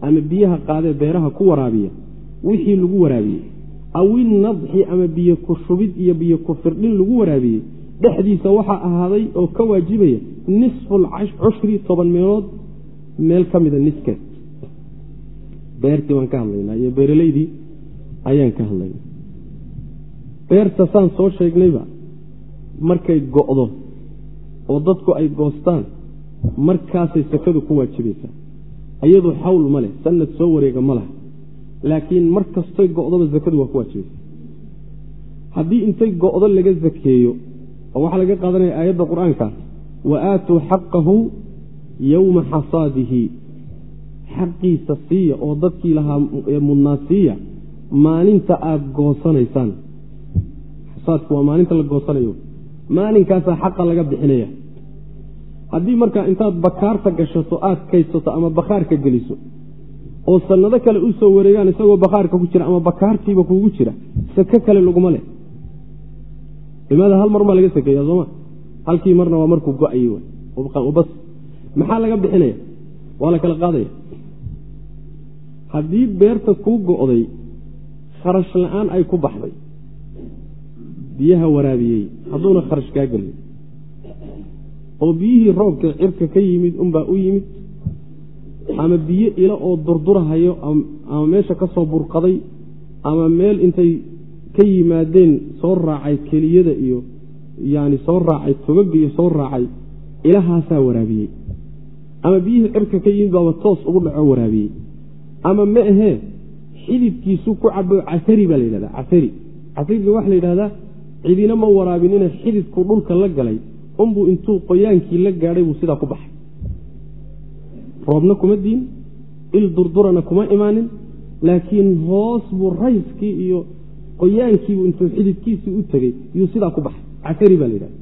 ama biyaha qaadee beeraha ku waraabiya wixii lagu waraabiyey. Aw inadxi ama biyo ku shubid iyo biyo ku firdhin lagu waraabiyey dhexdiisa waxaa ahaaday oo ka waajibaya nisful cushri toban meelood meel ka mida niskeed beertii baan ka hadlaynaa iyo beeraleydii ayaan ka hadlaynaa. Beerta saan soo sheegnayba markay go'do oo dadku ay goostaan markaasay sakadu ku waajibaysaa iyadu xawl ma leh sanad soo wareega ma laha. Laakiin mar kastoy go'doba sakadu waa ku waajibaysa haddii intay go'do laga sakeeyo oo waxaa laga qaadanaya aayadda qur'aanka wa aatuu xaqahu yowma xasaadihi. Xaqiisa siiya oo dadkii lahaa mudnaa siiya maalinta aada goosanaysaan. Xasaadku waa maalinta la goosanayo. Maalinkaasaa xaqa laga bixinaya haddii markaa intaad bakaarta gashato aada kaydsato ama bakaarka geliso oo sannado kale u soo wareegaan isagoo bakaarka ku jira ama bakaartiiba kuugu jira sake kale laguma leh. Limaada hal mar maa laga sakeeya sooma halkii marna waa markuu go'ayey bas. Maxaa laga bixinaya? Waa la kala qaadaya. Haddii beerta kuu go'day kharash la'aan ay ku baxday biyaha waraabiyey hadduuna kharash kaa gelin oo biyihii roobka cirka ka yimid unbaa u yimid. Ama biyo ilo oo durdurahayo ama meesha ka soo burqaday ama meel intay ka yimaadeen soo raacay keliyada iyo yani soo raacay togaga iyo soo raacay ilahaasaa waraabiyey. Ama biyihii cirka ka yimid baaba toos ugu dhaco waraabiyey. Ama ma ahee xididkiisu ku cabo casari baa la yidhahda casari casariga waxaa la yidhahdaa cidina ma waraabinina xididku dhulka la galay unbuu intuu qoyaankii la gaadhay buu sidaa ku baxay. Roobna kuma diin il durdurana kuma imaanin laakiin hoos buu rayskii iyo qoyaankiibu intuu xididkiisii u tegey yuu sidaa ku baxay. Casari baa la yidhahda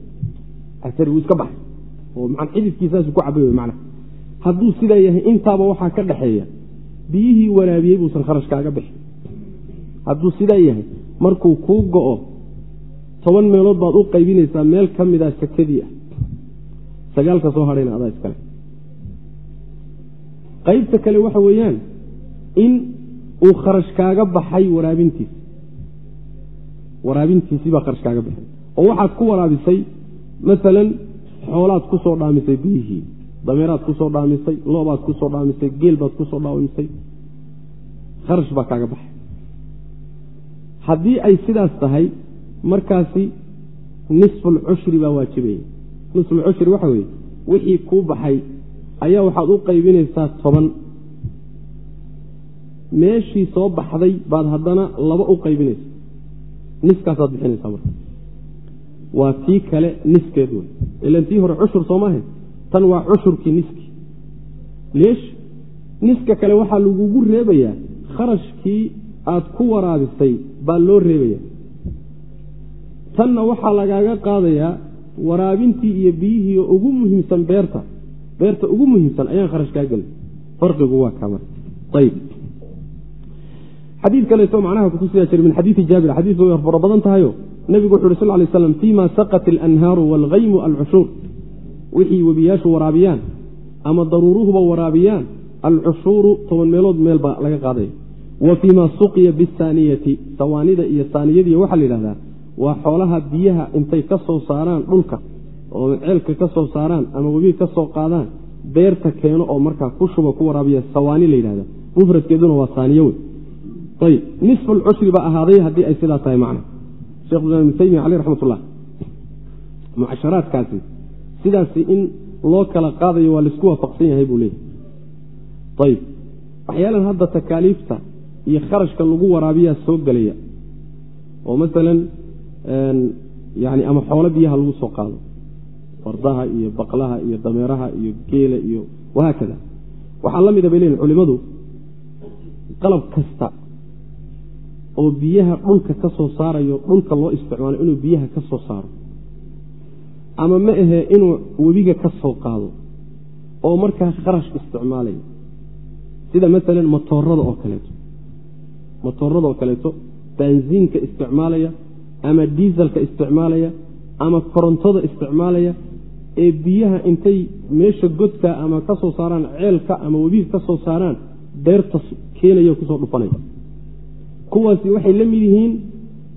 casari wuu iska baxay. Oo maa xididkiisaasu ku cabay mana hadduu sidaa yahay intaaba waxaa ka dhaxeeya biyihii waraabiyey buusan kharash kaaga bixin. Hadduu sidaa yahay markuu kuu go'o toban meelood baad u qaybinaysaa meel ka mida sakadii ah. Sagaalka soo hadhayna adaa iskale qaybta kale waxa weeyaan in uu kharash kaaga baxay waraabintiisi waraabintiisii baa kharash kaaga baxay. Oo waxaad ku waraabisay maalan xoolaad ku soo dhaamisay biyihii dameeraad ku soo dhaamisay loobaad ku soo dhaamisay geel baad ku soo dhaamisay kharash baa kaaga baxay. Haddii ay sidaas tahay markaasi nisfulcushri baa waajibaya. Nisfulcushri waxa weeye wixii kuu baxay ayaa waxaad u qaybinaysaa toban. Meeshii soo baxday baad haddana laba u qaybinaysa niskaasaad bixinaysaa marka. Waa tii kale niskeed wey ilan tii hore cushur soomaaha tan waa cushurkii niski. Leesh niska kale waxaa lagugu reebayaa. Kharashkii aad ku waraabisay baa loo reebaya tanna waxaa lagaaga qaadayaa waraabintii iyo biyihii ugu muhiimsan beerta. Beerta ugu muhiimsan ayaan kharash kaa gelin. Farqigu waa kaa marka. Ayb xadiid kaleeto macnaha kutusiyaa jira min xadiidi jaabir. Xadiis way fara badan tahayo. Nebigu wuxu uhi sal lay slam fima saqat alanhaaru waalghaymu alcushuur wixii webiyaashu waraabiyaan ama daruuruhuba waraabiyaan alcushuuru toban meelood meel baa laga qaadaya. Wa fiima suqiya bisaaniyati sawaanida iyo saaniyadii waxaa la yidhahdaa waa xoolaha biyaha intay ka soo saaraan dhulka oo ceelka ka soo saaraan ama webiga ka soo qaadaan beerta keeno oo markaa ku shuba ku waraabiya sawaani la yidhahda mufradkeeduna waa saaniyo wey ayb nisfulcushri baa ahaaday haddii ay sidaa tahay macna. Shekh ibnu taymiya caleyh raxmatullah. Mucasharaadkaasi sidaasi in loo kala qaadayo waa la isku waafaqsan yahay buu leeyahy ayb waxyaalan hadda takaaliifta iyo kharashka lagu waraabiyaa soo gelaya oo masalan yani ama xoolo biyaha lagu soo qaado. Fardaha iyo baqlaha iyo dameeraha iyo geela iyo wahaakada waxaa la mida bay leeyihiin culimadu qalab kasta oo biyaha dhulka ka soo saarayo dhulka loo isticmaalo inuu biyaha ka soo saaro. Ama ma ahee inuu webiga ka soo qaado oo markaa kharash isticmaalayo sida maalan matoorada oo kaleeto. Matoorada oo kaleeto baansiinka isticmaalaya ama diiselka isticmaalaya ama korontada isticmaalaya ee biyaha intay meesha godka ama ka soo saaraan ceelka ama webiga ka soo saaraan beerta keenaya ku soo dhufanaya kuwaasi waxay la mid yihiin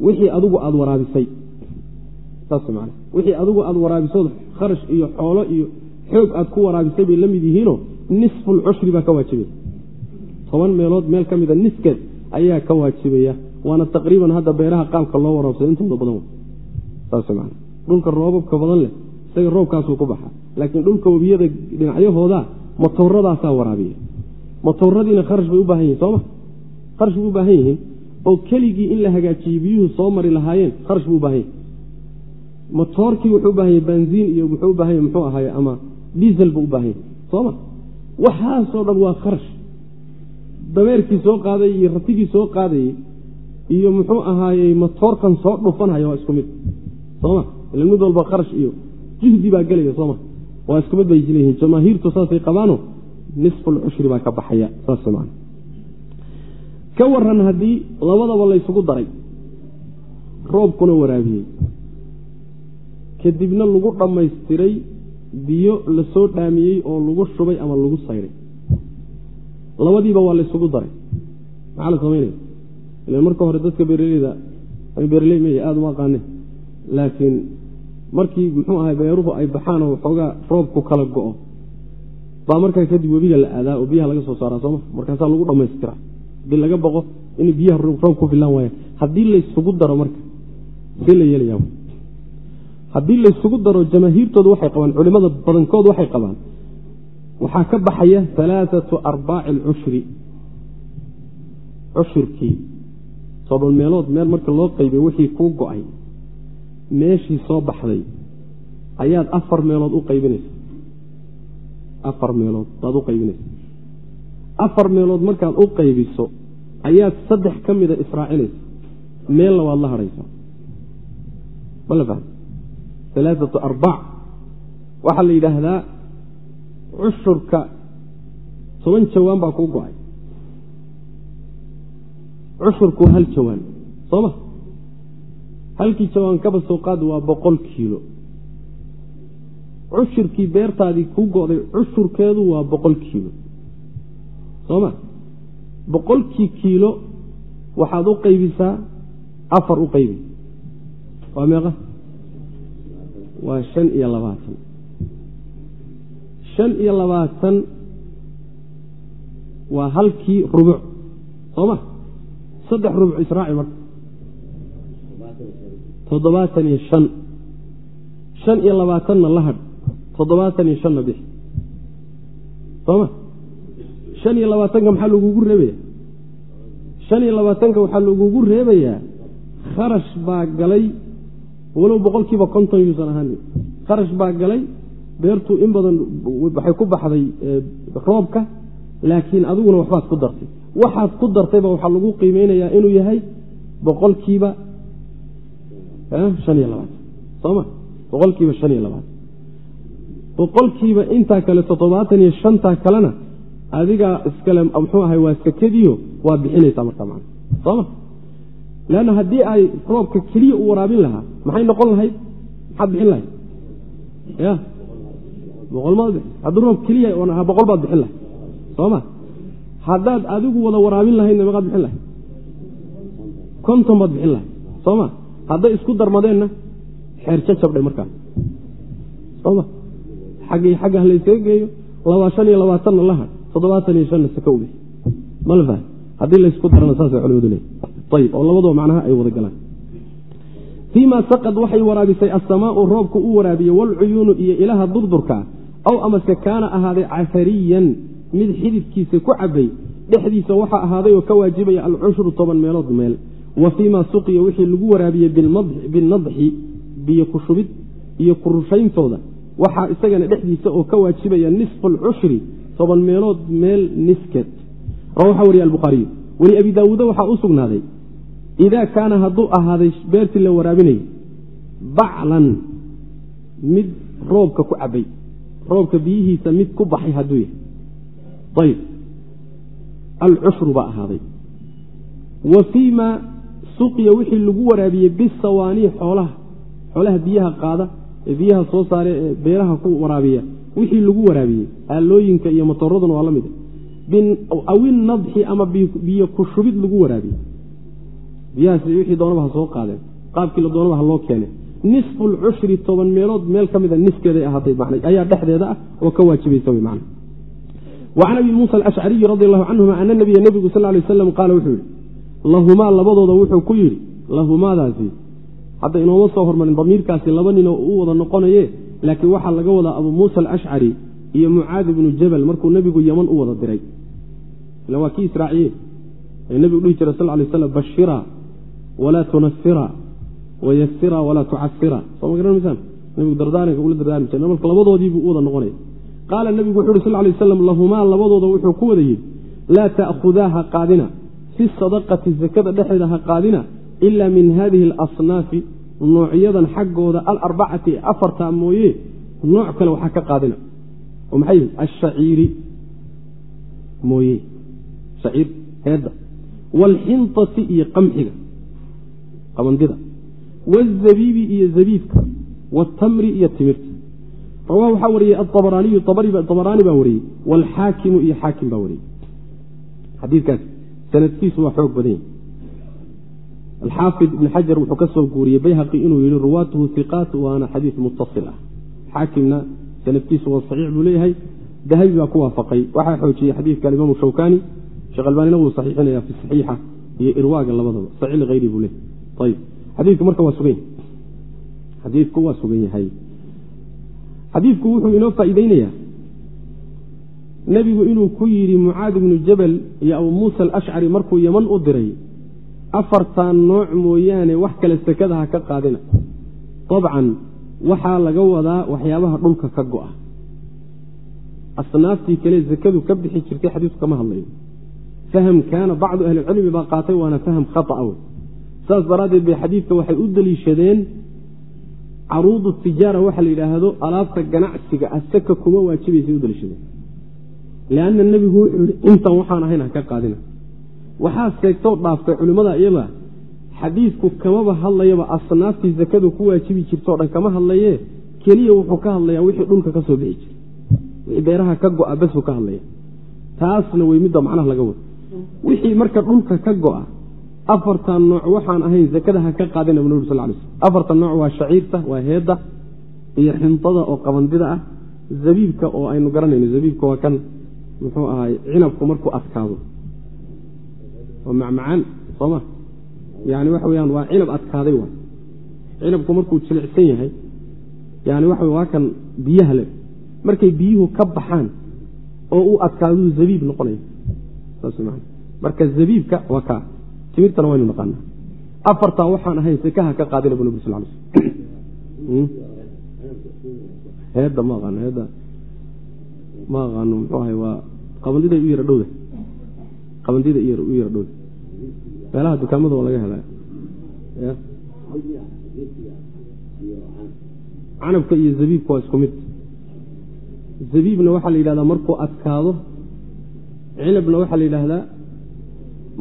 wixii adigu aada waraabisay. Saas man wixii adigu aada waraabisood kharash iyo xoolo iyo xoog aad ku waraabisay bay la mid yihiinoo nisfulcushri baa ka waajibaya. Toban meelood meel ka mida niskeed ayaa ka waajibaya waana taqriiban hadda beeraha qaabka loo waraabsado intooda badan. Dhulka roobabka badan leh isaga roobkaasuu ku baxa. Laakiin dhulka webiyada dhinacyahooda matooradaasaa waraabiya. Matooradiina kharash bay u baahan yihiin sooma kharash bay u baahan yihiin. Oo keligii in la hagaajiyey biyuhu soo mari lahaayeen kharash buu u baahan yahy motoorkii wuxuu baahan yahy banziin iyo wuxuu u baahan muxuu ahaaye ama diisel buu u baahan yahy sooma waxaasoo dhan waa kharash. Dameerkii soo qaadayy iyo ratigii soo qaadayey iyo muxuu ahaayey matoorkan soo dhufanhaya waa isku mid. Sooma ila mid walba kharash iyo juhdi baa gelaya sooma waa isku mid bay isleeyihiin jamaahiirtu saasay qabaano nisfulcushri baa ka baxaya saas man ka waran haddii labadaba laysugu daray roobkuna waraabiyey. Kadibna lagu dhammaystiray biyo la soo dhaamiyey oo lagu shubay ama lagu sayray labadiiba waa laysugu daray. Maxaa la samaynaya ilan marka hore dadka beeraleyda beeraley maya aada uma aqaane laakiin markii muxuu ahay beeruhu ay baxaan oo waxoogaa roobku kala go-o baa markaa kadib webiga la aadaa oo biyaha laga soo saaraa sooma markaasaa lagu dhammaystiraa haddii laga baqo in biyaha roob ku filaan waaya haddii laysugu daro marka see la yeelaya haddii laysugu daro jamaahiirtoodu waxay qabaan culimada badankood waxay qabaan waxaa ka baxaya alaaatu arbaaci alcushri cushurkii toban meelood meel marka loo qaybiyo wixii kuu go'ay meeshii soo baxday ayaad afar meelood u qaybinaysa. Afar meelood baad u qaybinaysa. Afar meelood markaad u qaybiso ayaad saddex ka mida israacinaysa. Meelna waad la hadhaysaa alaaatu arbaac waxaa la yidhaahdaa cushurka toban jawaan baa kuu go'ay cushurku hal jawaan soo ma? Halkii jawaan kaba soo qaad waa boqol kiilo. Cushurkii beertaadii kuu go-day cushurkeedu waa boqol kiilo. Soo ma? Boqolkii kiilo waxaad u qaybisaa afar u qaybi. Waa meeqa? Waa shan iyo labaatan. Shan iyo labaatan waa halkii rubuc. Soo ma saddex rubuc israaci marka. Toddobaatan iyo shan. Shan iyo labaatanna la hadh toddobaatan iyo shanna bixi. Soo ma shan iyo labaatanka maxaa lagugu reebaya? Shan iyo labaatanka waxaa lagugu reebayaa kharash baa galay walow boqolkiiba konton yuusan ahaan kharash baa galay beertu in badan waxay ku baxday roobka laakiin adiguna waxbaad ku dartay waxaad ku dartayba waxaa lagu qiimeynayaa inuu yahay boqolkiiba han iyo labaatan soma boqolkiiba shan iyo labaatan boqolkiiba intaa kale toddobaatan iyo shantaa kalena adigaa iskale muxuu ahay waa sakadiyo waad bixinaysaa markaa man sooma leanna haddii ay roobka keliya u waraabin lahaa maxay noqon lahayd? Maxaad bixin lahayd? Ya? Boqol maad haddii roob keliya boqol baad bixin lahayd. Sooma haddaad adigu wada waraabin lahaydna maqaad bixin lahayd. konton baad bixin lahayd sooma hadday isku darmadeenna xeer jacabdhe markaas sooma xaggii xagga halaysaga geeyo labaa shan iyo labaatanna laha toddobaatan iyo shanna saka ubi mala fahm haddii laysku darana saasay culimadu leey ayib oo labadoo macnaha ay wada galaan. fii ma saqad waxay waraabisay assamaau roobku u waraabiyey waalcuyuunu iyo ilaha durdurka aw amase kaana ahaaday cafariyan mid xididkiisa ku cabay dhexdiisa waxaa ahaaday oo ka waajibaya alcushru toban meelood meel. Wa fii ma suqiya wixii lagu waraabiyey binadxi biyo ku shubid iyo ku rushayntooda. Waxaa isagana dhexdiisa oo ka waajibaya nisfu alcushri toban meelood meel niskeed. Waxaa wariye albukhaariyu weli abi daawuuda waxaa u sugnaaday idaa kaana hadduu ahaaday beertii la waraabinayo baclan mid roobka ku cabay roobka biyihiisa mid ku baxay hadduu yahay ayib alcushru baa ahaaday wa fii ma suqya wixii lagu waraabiyey bisawaanii xoolaha xoolaha biyaha qaada ee biyaha soo saare ee beeraha ku waraabiya wixii lagu waraabiyey aalooyinka iyo matoraduna waa la mid awinadxi ama biyo ku shubid lagu waraabiye biyahaas wixii doonaba ha soo qaadeen qaabkii la doonaba ha loo keene nisfu lcushri toban meelood meel ka mida niskeeday ahaatay ayaa dhexdeeda ah oo ka waajibaysa w wacan abi muusa alashcariyi radi allahu canhuma ana nabiya nebigu sal lay waslam qaala wuxuu yihi lahumaa labadooda wuxuu ku yidhi lahumaadaasi hadda inooma soo hormarin damiirkaasi laba ninoo u wada noqonaye laakiin waxaa laga wadaa abu muusa alashcari iyo mucaad ibnu jabal markuu nebigu yeman u wada diray ila waa kii israaciye ee nebigu dhihi jira sal lay slam bashira walaa tunafira wayasira walaa tucasira soo ma garanaysaan nebigu dardaaranka ula dardaarmi jira marka labadoodiibuu u wada noqonaya qaala nebigu wuxu uhi sal lay waslam lahumaa labadooda wuxuu ku wada yidhi laa ta'khudaa ha qaadina fi sadaqati sakada dhexeeda ha qaadina ila min hadihi alasnaafi noocyadan xaggooda alarbacati ee afarta mooye nooc kale waxaa ka qaadina. Oo maxay? Yihi ashaciiri mooye shaciir heedda. Waalxintati iyo qamxiga qabandida wاzabiibi iyo zabiibka wاtamri iyo timirta rawah waxaa wariyey aabaraaniyu abaraani baa wariyey wاlxaakimu iyo xaakim baa wariyey xadiikaas sanadkiisu waa xoog badan yahy alxaafid ibn xajar wuxuu ka guuriyey bayhaqi inuu yihi ruwaatuhu iqaat waana xadiis mutasil ah xaakimna sanadkiisu waa saxiix buu leeyahay dahabi baa ku waafaqay waxaa xoojiyey xadiidka alimaamu shawkani sheekh albaanina wuu saxiixinaya fi saxiixa iyo irwaaga labadaba saxiix hayri buu leeyahy ayb xadiidku marka waa sugan yahay xadiidku waa sugan yahay xadiidku wuxuu inoo faa'iideynayaa nebigu inuu ku yidhi mucaad ibnu jabal iyo abu muusa alashcari markuu yeman u diray afartan nooc mooyaane wax kale sekada ha ka qaadina. Dabcan waxaa laga wadaa waxyaabaha dhulka ka go'a. Asnaaftii kale sekadu ka bixi jirtay xadiisku kama hadlayo. Fahamkaana bacdu ahlicilmi baa qaatay waana faham khata'a wey saas daraaddeed bay xadiidka waxay u deliishadeen caruudu tijaara waxa la yidhaahdo alaabta ganacsiga asaka kuma waajibaysay u deliishadeen leanna nebigu wuxuu yihi intan waxaan ahayn ha ka qaadina. Waxaa seegtoo dhaaftay culimmada iyada xadiidku kamaba hadlayaba asnaaftii sakadu ku waajibi jirtao dhan kama hadlaye keliya wuxuu ka hadlayaa wixii dhulka ka soo bixi jira wixii beeraha ka go'a basuu ka hadlaya taasna wey midda macnaha laga wado. Wixii marka dhulka ka go'a afartan nooc waxaan ahayn sakada ha ka qaadina bu nabig sal slm afartan nooc waa shaciirta waa heedda iyo xintada oo qabandida ah. Zabiibka oo aynu garanayno zabiibka waa kan muxuu ahaay cinabku markuu adkaado. Oo macmacaan sooma yani waxa weyaan waa cinab adkaaday waay cinabku markuu jilicsan yahay yani waxa waa kan biyaha le markay biyuhu ka baxaan oo u adkaaduu zabiib noqonaya. Saas man marka zabiibka waa kaa timirtana waynu naqaanaa. Afartaa waxaan ahayn sekaha ka qaadina bu nabig sal sl heedda ma aqaano heedda ma aqaano muxuu ahay waa qabandida u yara dhowda qabandida u yara dhowda meelaha dukaamada waa laga helaa. Ya canabka iyo zabiibka waa isku mid. Zabiibna waxaa la yidhahdaa markuu adkaado cinabna waxaa la yidhaahdaa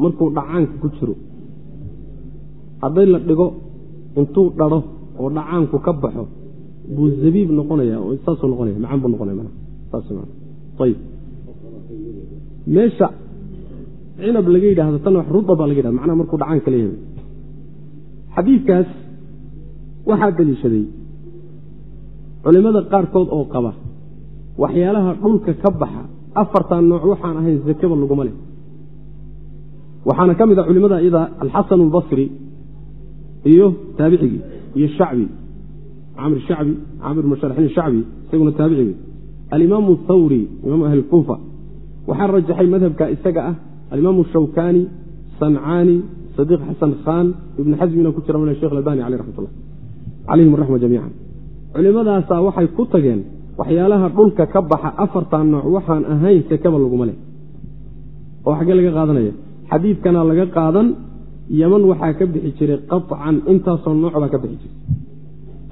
markuu dhacaanka ku jiro hadday la dhigo intuu dharo oo dhacaanku ka baxo buu zabiib noqonaya saasuu noqonaya macaan buu noqonaya mana saas ma ayib meesha cinab laga yidhaahdo tan wax ruda baa laga yidhahda macnaha markuu dhacaanka leeyahay. Xadiidkaas waxaa daliishaday culimmada qaarkood oo qaba waxyaalaha dhulka ka baxa afartan nooc waxaan ahayn zakaba laguma leh waxaana ka mid a culimada iyada alxasan albasri iyo taabicigii iyo shacbi camr shacbi camr bn sharxin shacbi isaguna taabicigi alimaamu thawri imaamu ahli kuufa waxaa rajaxay madhabka isaga ah alimaamu shawkani sancaani sadiiq xasan khan ibn xasmina ku jira shekh albani aleh raxmat ullah calayhim araxma jamiican. Culimadaasaa waxay ku tageen waxyaalaha dhulka ka baxa afartan nooc waxaan ahayn sekaba laguma leh oo xaggee laga qaadanaya xadiidkana laga qaadan yaman waxaa ka bixi jiray qaطcan intaasoo nooc baa ka bixi jirtay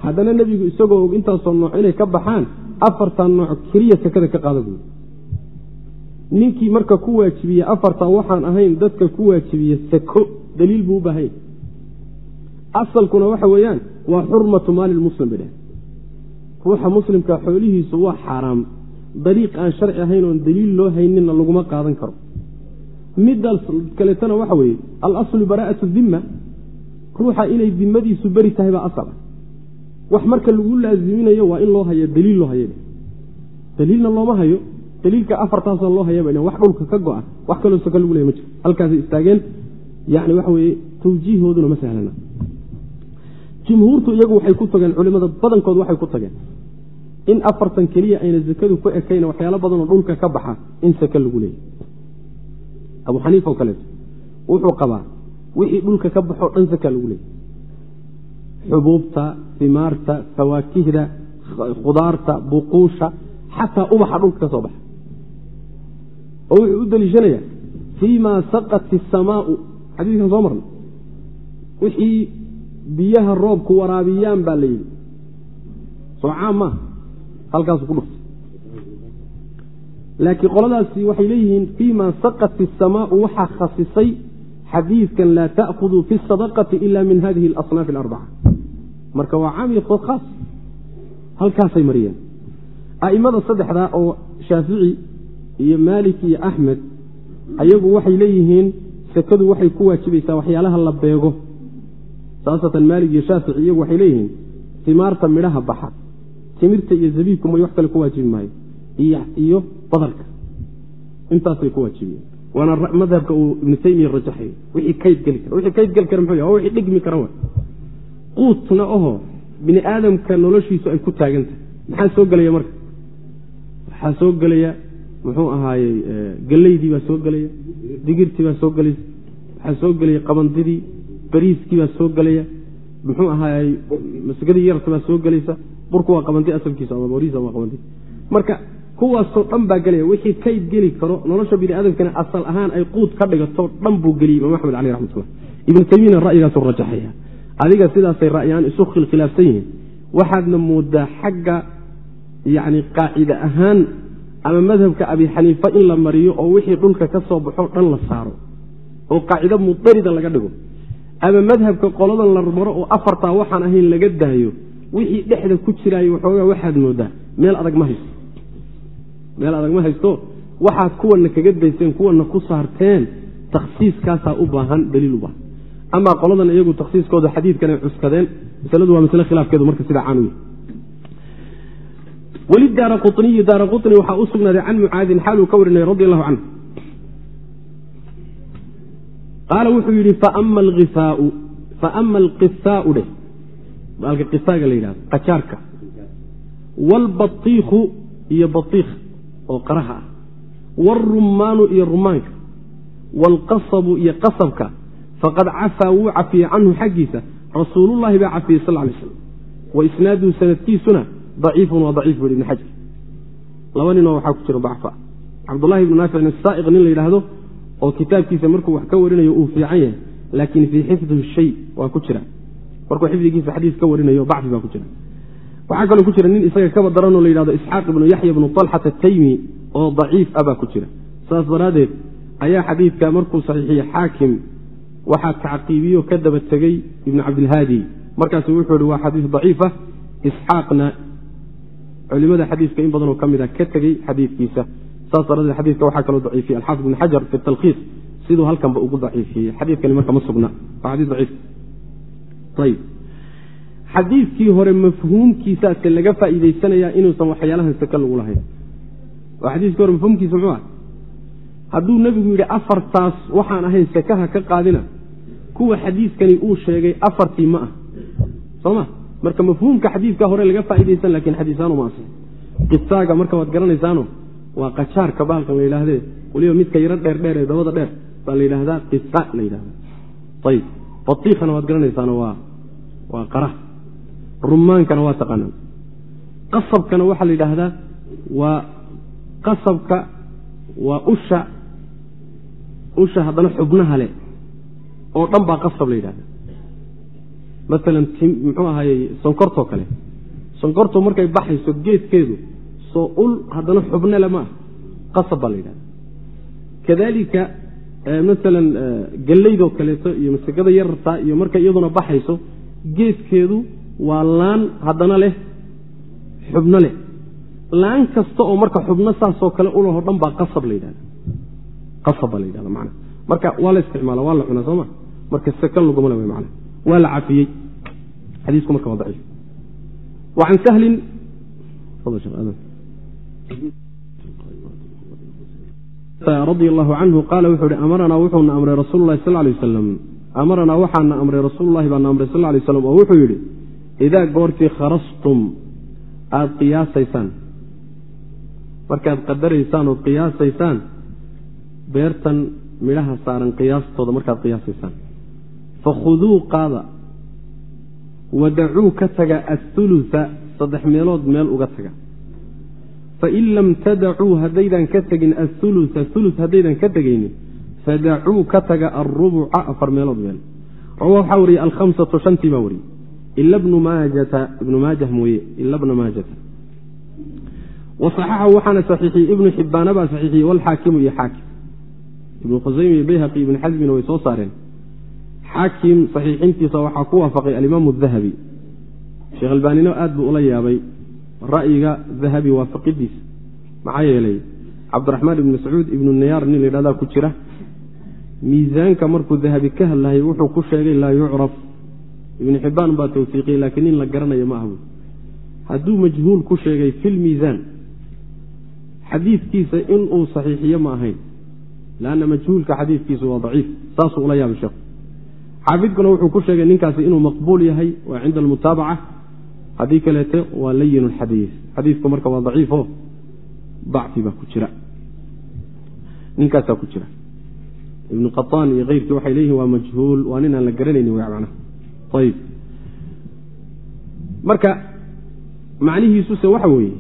haddana nebigu isagoo og intaasoo nooc inay ka baxaan afartan nooc keliya sekada ka qaada buui ninkii marka ku waajibiye afartaa waxaan ahayn dadka ku waajibiye sako daliil buu u baahanya asalkuna waxa weeyaan waa xurmatu maali lmuslim bay dheh ruuxa muslimka xoolihiisu waa xaaraam dariiq aan sharci ahayn oon daliil loo hayninna laguma qaadan karo midaas kaleetana waxa weeye alaslu baraa'atu dimma ruuxa inay dimadiisu beri tahay baa asal. Wax marka lagu laaziminayo waa in loo hayo daliil loo hayo. Daliilna looma hayo daliilka afartaasoo loo hayaba wax dhulka ka go-a wax kaloo soko lagu leey ma jiro. Halkaasay istaageen yani waxa weye tawjiihooduna ma sahlana. Jumhuurtu iyagu waxay ku tageen culimada badankood waxay ku tageen in afartan keliya ayna zakadu ku ekayna waxyaalo badanoo dhulka ka baxa in sake lagu leeyay abu xaniifa oo kaleeto wuxuu qabaa wixii dhulka ka baxoo dhan saka lagu leeyay. Xubuubta simaarta fawaakihda khudaarta buquusha xataa ubaxa dhulka ka soo baxa. Oo wuxuu u deliishanaya fii ma saqat isamaau xadiiskan soo marna wixii biyaha roobku waraabiyaan baa la yidhi. Soo caam maaha halkaasu ku dhuftay laakiin qoladaasi waxay leeyihiin fii ma saqat isamaau waxaa khasisay xadiidkan laa ta'khuduu fi sadaqati ila min hadihi alasnaaf alarbaca marka waa caam iyo khaas halkaasay mariyeen. A'immada saddexdaa oo shaafici iyo maalik iyo axmed ayagu waxay leeyihiin sakadu waxay ku waajibaysaa waxyaalaha la beego. Khaasatan maalik iyo shaafici iyagu waxay leeyihiin timaarta midhaha baxa timirta iyo zabiibku may wax kale ku waajibi maayo iyo badarka. Intaasay ku waajibiyeen. Waana madhabka uu ibnu taymiya rajaxay. Wixii kayd geli kara. Wixii kayd geli kara muxuu yahay? Waa wixii dhigmi kara wa quutna oho bini aadamka noloshiisu ay ku taagan tahay. Maxaa soo gelaya marka? Waxaa soo gelaya muxuu ahaayey gelaydii baa soo gelaya digirtii baa soo gelaysa waxaa soo gelaya qabandidii bariiskii baa soo gelaya muxuu ahaayey masgadii yarka baa soo gelaysa burku waa qabandi asalkiisu ama boriisa waa qabandi marka kuwaasoo dhan baa gelaya. Wixii kayd geli karo nolosha bini aadamkana asal ahaan ay quud ka dhigato dhan buu geliyey imaam axmed caleh raxmatullah ibnu taymiyana ra'yigaasu rajaxaya. Adiga sidaasay ra'yaan isu khilkhilaafsan yihiin waxaadna moodaa xagga yacni qaacide ahaan ama madhabka abi xaniifa in la mariyo oo wixii dhulka ka soo baxo dhan la saaro. Oo qaacido mudarida laga dhigo. Ama madhabka qoladan la maro oo afartaa waxaan ahayn laga daayo wixii dhexda ku jiraayo waxoogaa waxaad moodaa meel adag ma haysto meel adag ma haysto waxaad kuwana kaga dayseen kuwana ku saarteen takhsiiskaasaa u baahan daliil u baahan. Amaa qoladan iyagu takhsiiskooda xadiidkan ay cuskadeen masaladu waa masle khilaafkeedu marka sidaa caan u yahy weli daara quniyi daara quni waxaa u sugnaaday can mucaadin xaaluu ka warinay radi allahu canhu. Qaala wuxuu yidhi faama alqisaau dheh. Baalka qisaaga la yidhahdo qajaarka. Waalbatiikhu iyo batiikh oo qaraha ah waalrumaanu iyo rumaanka waalqasabu iyo qasabka faqad cafaa wuu cafiyey canhu xaggiisa rasuulullahi baa cafiyey sal lay slam wa isnaaduhu sanadkiisuna daciifun waa daciif bui ibn xajar. Laba ninoo waxaa ku jira dacfa. Cabdullahi ibnu naaficin asaa'iq nin la yidhaahdo oo kitaabkiisa markuu wax ka warinayo uu fiican yahay laakiin fii xifdihi shay waa ku jira. Markuu xifdigiisa xadiis ka warinayo dacfi baa ku jira waxaa kaloo ku jira nin isaga kaba daranoo la yidhahdo isxaaq ibnu yaxya ibnu talxat ataymi oo daciif ah baa ku jira. Saas daraaddeed ayaa xadiidka markuu saxiixiye xaakim waxaa tacqiibiyo ka daba tegey ibnu cabdilhaadi markaasu wuxuu ihi waa xadiis daciifa isxaaqna culimada xadiiska in badanoo ka mid a ka tegey xadiidkiisa. Saas daradeed xadiidka waxaa kaloo daciifiyey alxaafid ibn xajar fi talkhiis siduu halkanba ugu daciifiyey. Xadiidkani marka ma sugna. Waa xadiis daciif xadiidkii hore mafhuumkiisaase laga faa'iidaysanayaa inuusan waxyaalahan saka lagu lahayn. Oo xadiiskii hore mafhuumkiisa muxuu ah hadduu nebigu yidhi afartaas waxaan ahayn sakaha ka qaadina kuwa xadiiskani uu sheegay afartii ma ah. Soo ma? Marka mafhuumka xadiidka hore laga faaidaysan laakiin xadiisaanu ma asix qisaaga marka waad garanaysaano waa qajaarka baalkan la yidhaahdee. Weliba midka yaro dheer dheer ee dabada dheer baa la yidhaahdaa qisa la yidhahda ayib batiikana waad garanaysaano waa qara rumaankana waa taqaanaan. Qasabkana waxaa la yidhaahdaa waa qasabka waa usha usha haddana xubnaha leh oo dhan baa qasab la yidhahda maalan muxuu ahayey sonkortoo kale. Sonkortu markay baxayso geedkeedu soo ul haddana xubne le ma ah qasab baa la yidhahda kadalika maalan gallaydoo kaleeto iyo masagada yarartaa iyo marka iyaduna baxayso geeskeedu waa laan haddana leh xubno leh. Laan kasta oo marka xubno saasoo kale ulahoo dhan baa qasab la yidhahda qasab baa la yidhahda macna. Marka waa la isticmaala waa la cunaa soo ma? Marka saka laguma le way macna. Waa la cafiyey. Xadiisku marka waa daciif. Wacan sahlin radia allahu canhu qaala wuxuu ihi amaranaa wuxuuna amray rasuulu lahi sal lay wasalam amaranaa waxaana amray rasuululahi baana amray sal lay slam oo wuxuu yidhi idaa goortii kharastum aada qiyaasaysaan markaad qadaraysaan ood qiyaasaysaan beertan midhaha saaran qiyaastooda markaad qiyaasaysaan fakhuduu qaada wadacuu ka taga athulutha saddex meelood meel uga taga fain lam tadacuu haddaydan ka tegin athulutha thulu haddaydan ka tegaynin fadacuu ka taga alrubuca afar meelood meel waxaa wariyey alhamsatu shantii baa wariyey ila bnu maajata ibnu maajah mooye ila bna maajata wasaxaxahu waxaana saxiixiyey ibnu xibbaana baa saxiixiyey walxaakimu iyo xaakim ibnu khusayme iyo bayhaqi ibnu xasmina way soo saareen xaakim saxiixintiisa waxaa ku waafaqay alimaamu dahabi sheekh albaanino aad buu ula yaabay ra'yiga dahabi waafaqidiisa maxaa yeelay cabdiraxmaan ibnu sacuud ibnu nayaar nin la yidhahdaa ku jira miisaanka markuu dahabi ka hadlayay wuxuu ku sheegay laa yucraf ibnu xibbaan baa tawsiiqiyey laakiin nin la garanayo ma ahbu hadduu majhuul ku sheegay fi lmiisaan xadiidkiisa inuu saxiixiyo ma ahayn lanna majhuulka xadiidkiisu waa daciif saasuu ula yaabay sheekhu xaafidkuna wuxuu ku sheegay ninkaasi inuu maqbuul yahay waa cinda almutaabaca haddii kaleete waa layin lxadiid xadiidku marka waa daciifo dacfi baa ku jira. Ninkaasaa ku jira. Ibnu qaطaan iyo keyrkii waxay leeyihiin waa majhuul waa nin aan la garanayni w macnaha ayib marka macnihiisuse waxa weeye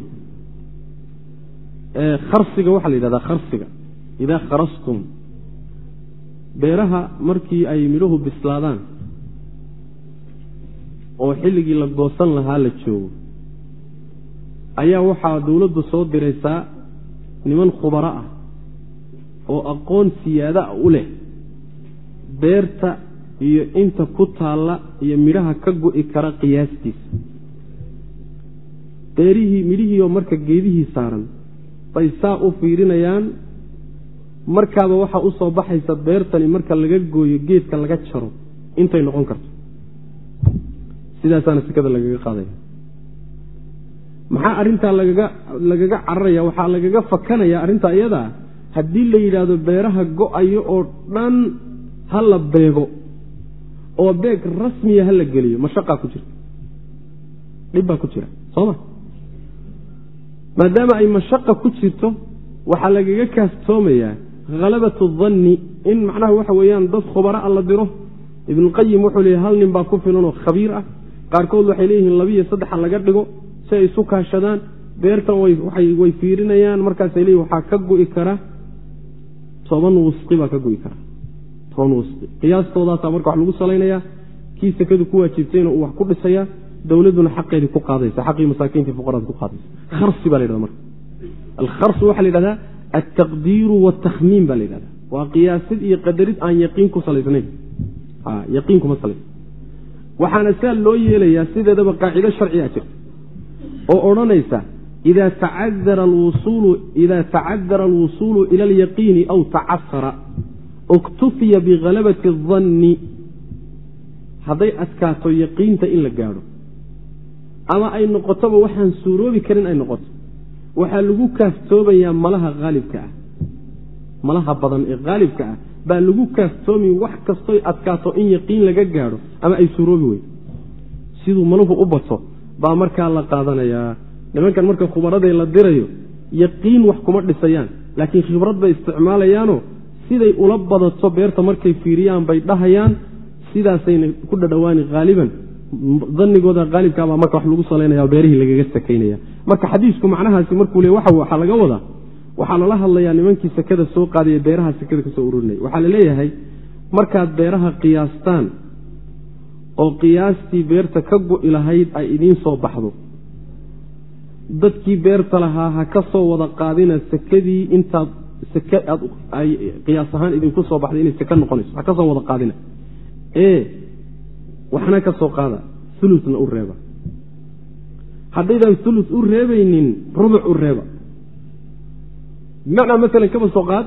kharsiga waxaa la yidhahdaa kharsiga. Idaa kharastum. Beeraha markii ay midhuhu bislaadaan oo xilligii la goosan lahaa la joogo ayaa waxaa dowladdu soo diraysaa niman khubaro ah oo aqoon siyaada u leh beerta iyo inta ku taalla iyo midhaha ka go'i kara qiyaastiisa. Beerihii midhihiioo marka geedihii saaran bay saa u fiirinayaan markaaba waxaa u soo baxaysa beertani marka laga gooyo geedka laga jaro intay noqon karto. Sidaasaana sekada lagaga qaadaya. Maxaa arrintaa lagaga lagaga cararaya waxaa lagaga fakanaya arrintaa iyadaa? Haddii la yidhaahdo beeraha go'ayo oo dhan ha la beego oo beeg rasmiya ha la geliyo mashaqaa ku jirta dhib baa ku jira sooma maadaama ay mashaqa ku jirto waxaa lagaga kaaftoomayaa halabatu danni in macnaha waxa weeyaan dad khubara a la diro ibnuqayim wuxuu leeyay hal nin baa ku filanoo khabiir ah. Qaarkood waxay leeyihiin labiiyo saddexa laga dhigo si ay isu kaashadaan. Beertan way fiirinayaan markaasay leeyihiin waxaa ka gu'i kara toban wusqi baa ka gu'i kara toban wusqi qiyaastoodaasa marka wax lagu salaynayaa kii sekadu ku waajibtayna uu wax ku dhisayaa dowladduna xaqeedii ku qaadaysa xaqii masaakiintii fuqarada ku qaadaysa. Kharsi baa la yhahda marka. Alkharsu waxaa la yidhahdaa altaqdiiru waaltakhmiin baa la yidhahda waa qiyaasid iyo qadarid aan yaqiin ku salaysnayn yaqiin kuma salaysa waxaana saa loo yeelayaa sideedaba qaacido sharciga jirta. Oo odhanaysa ida tacadara alwusuulu ila alyaqiini aw tacasara uktufiya bihalabati danni hadday adkaato yaqiinta in la gaadho ama ay noqotoba waxaan suuroobi karin ay noqoto waxaa lagu kaaftoomayaa malaha haalibka ah malaha badan ee haalibka ah baa lagu kaaftoomi wax kastoy adkaato in yaqiin laga gaadho ama ay suuroobi weydo siduu maluhu u bato baa markaa la qaadanayaa nimankan marka khubaradee la dirayo yaqiin wax kuma dhisayaan laakiin khibrad bay isticmaalayaanoo siday ula badato beerta markay fiiriyaan bay dhahayaan sidaasayna ku dhadhowaani haaliban danigooda haalibkaabaa marka wax lagu salaynaya beerihii lagaga sakaynaya marka xadiisku macnahaasi markuu le waxaa laga wadaa waxaa lala hadlayaa nimankii sekada soo qaadaya beeraha sekada ka soo ururinaya waxaa la leeyahay markaad beeraha qiyaastaan oo qiyaastii beerta ka go'i lahayd ay idiin soo baxdo. Dadkii beerta lahaa ha ka soo wada qaadina sekadii intaad qiyaas ahaan idinku soo baxday inay seke noqonayso. Ha ka soo wada qaadina. Ee waxna ka soo qaada. Uluna u reeba. Haddaydaan ulu u reebaynin rubuc u reeba. Bimacnaa maalan kaba soo qaad?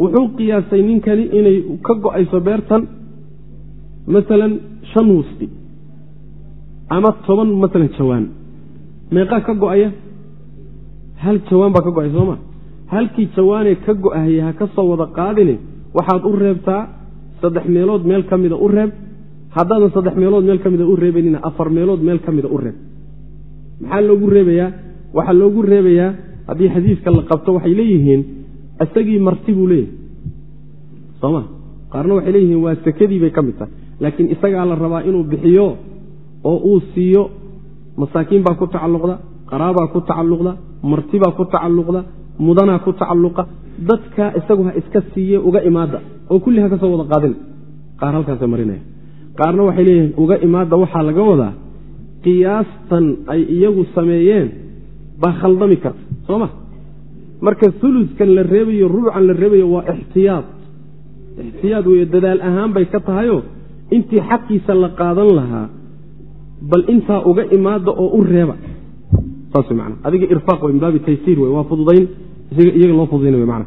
Wuxuu qiyaasay ninkani inay ka go'ayso beertan maalan shan wusqi ama toban maalan jawaan. Meeqaa ka go'aya? Hal jawaan baa ka go'ay sooma halkii jawaanee ka go-ahaya ha ka soo wada qaadine waxaad u reebtaa saddex meelood meel ka mida u reeb. Haddaadan saddex meelood meel ka mida u reebaynina afar meelood meel ka mida u reeb. Maxaa loogu reebayaa? Waxaa loogu reebayaa haddii xadiidka la qabto waxay leeyihiin isagii marti buu leeyahay. Sooma qaarna waxay leeyihiin waa sekadii bay ka mid tahay. Laakiin isagaa la rabaa inuu bixiyo oo uu siiyo masaakiin baa ku tacalluqda qaraabaa ku tacalluqda martibaa ku tacalluqda mudanaa ku tacalluqa dadka isagu ha iska siiye uga imaada oo kulli ha ka soo wada qaadina qaar halkaasa marinaya qaarna waxay leeyihiin uga imaada waxaa laga wadaa qiyaastan ay iyagu sameeyeen baa khaldami karta. Soo ma? Marka uluskan la reebayo rubucan la reebayo waa ixtiyaad. Ixtiyaad weeye dadaal ahaan bay ka tahayo intii xaqiisa la qaadan lahaa bal intaa uga imaada oo u reeba. Saas man adiga irfaaq wey min taysiir wey waa fududayn iyaga loo fududayna man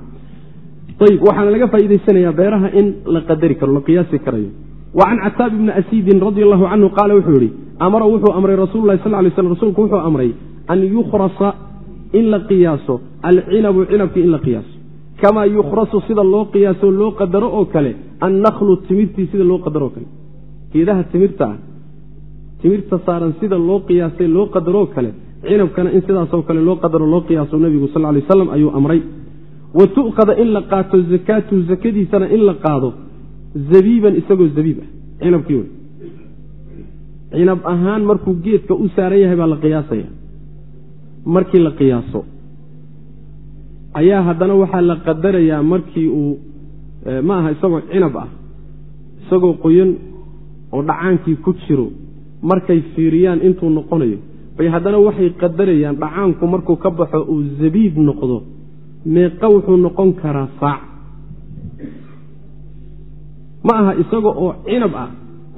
ayib waxaana laga faa'idaysanayaa beeraha in la qadari karo la qiyaasi karayo. Wa can cataab ibni asiidin radi allahu canhu qaala wuxuu yihi amara wuxuu amray rasuulu lahi sal lay slam rasuulku wuxuu amray an yukhrasa in la qiyaaso alcinabu cinabkii in la qiyaaso. Kamaa yukhrasu sida loo qiyaaso loo qadaro oo kale annaklu timirtii sida loo qadaro oo kale. Geedaha timirta ah timirta saaran sida loo qiyaasay loo qadaroo kale cinabkana in sidaasoo kale loo qadaro loo qiyaaso nebigu sal lay waslam ayuu amray. Wa tu'khada in la qaato zakaatu zakadiisana in la qaado zabiiban isagoo zabiib ah. Cinabkii wey. Cinab ahaan markuu geedka u saaran yahay baa la qiyaasaya. Markii la qiyaaso ayaa haddana waxaa la qadarayaa markii uu ma aha isagoo cinab ah isagoo qoyan oo dhacaankii ku jiro markay fiiriyaan intuu noqonayo bay haddana waxay qadarayaan dhacaanku markuu ka baxo uu zabiib noqdo meeqa wuxuu noqon karaa saac. Ma aha isaga oo cinab ah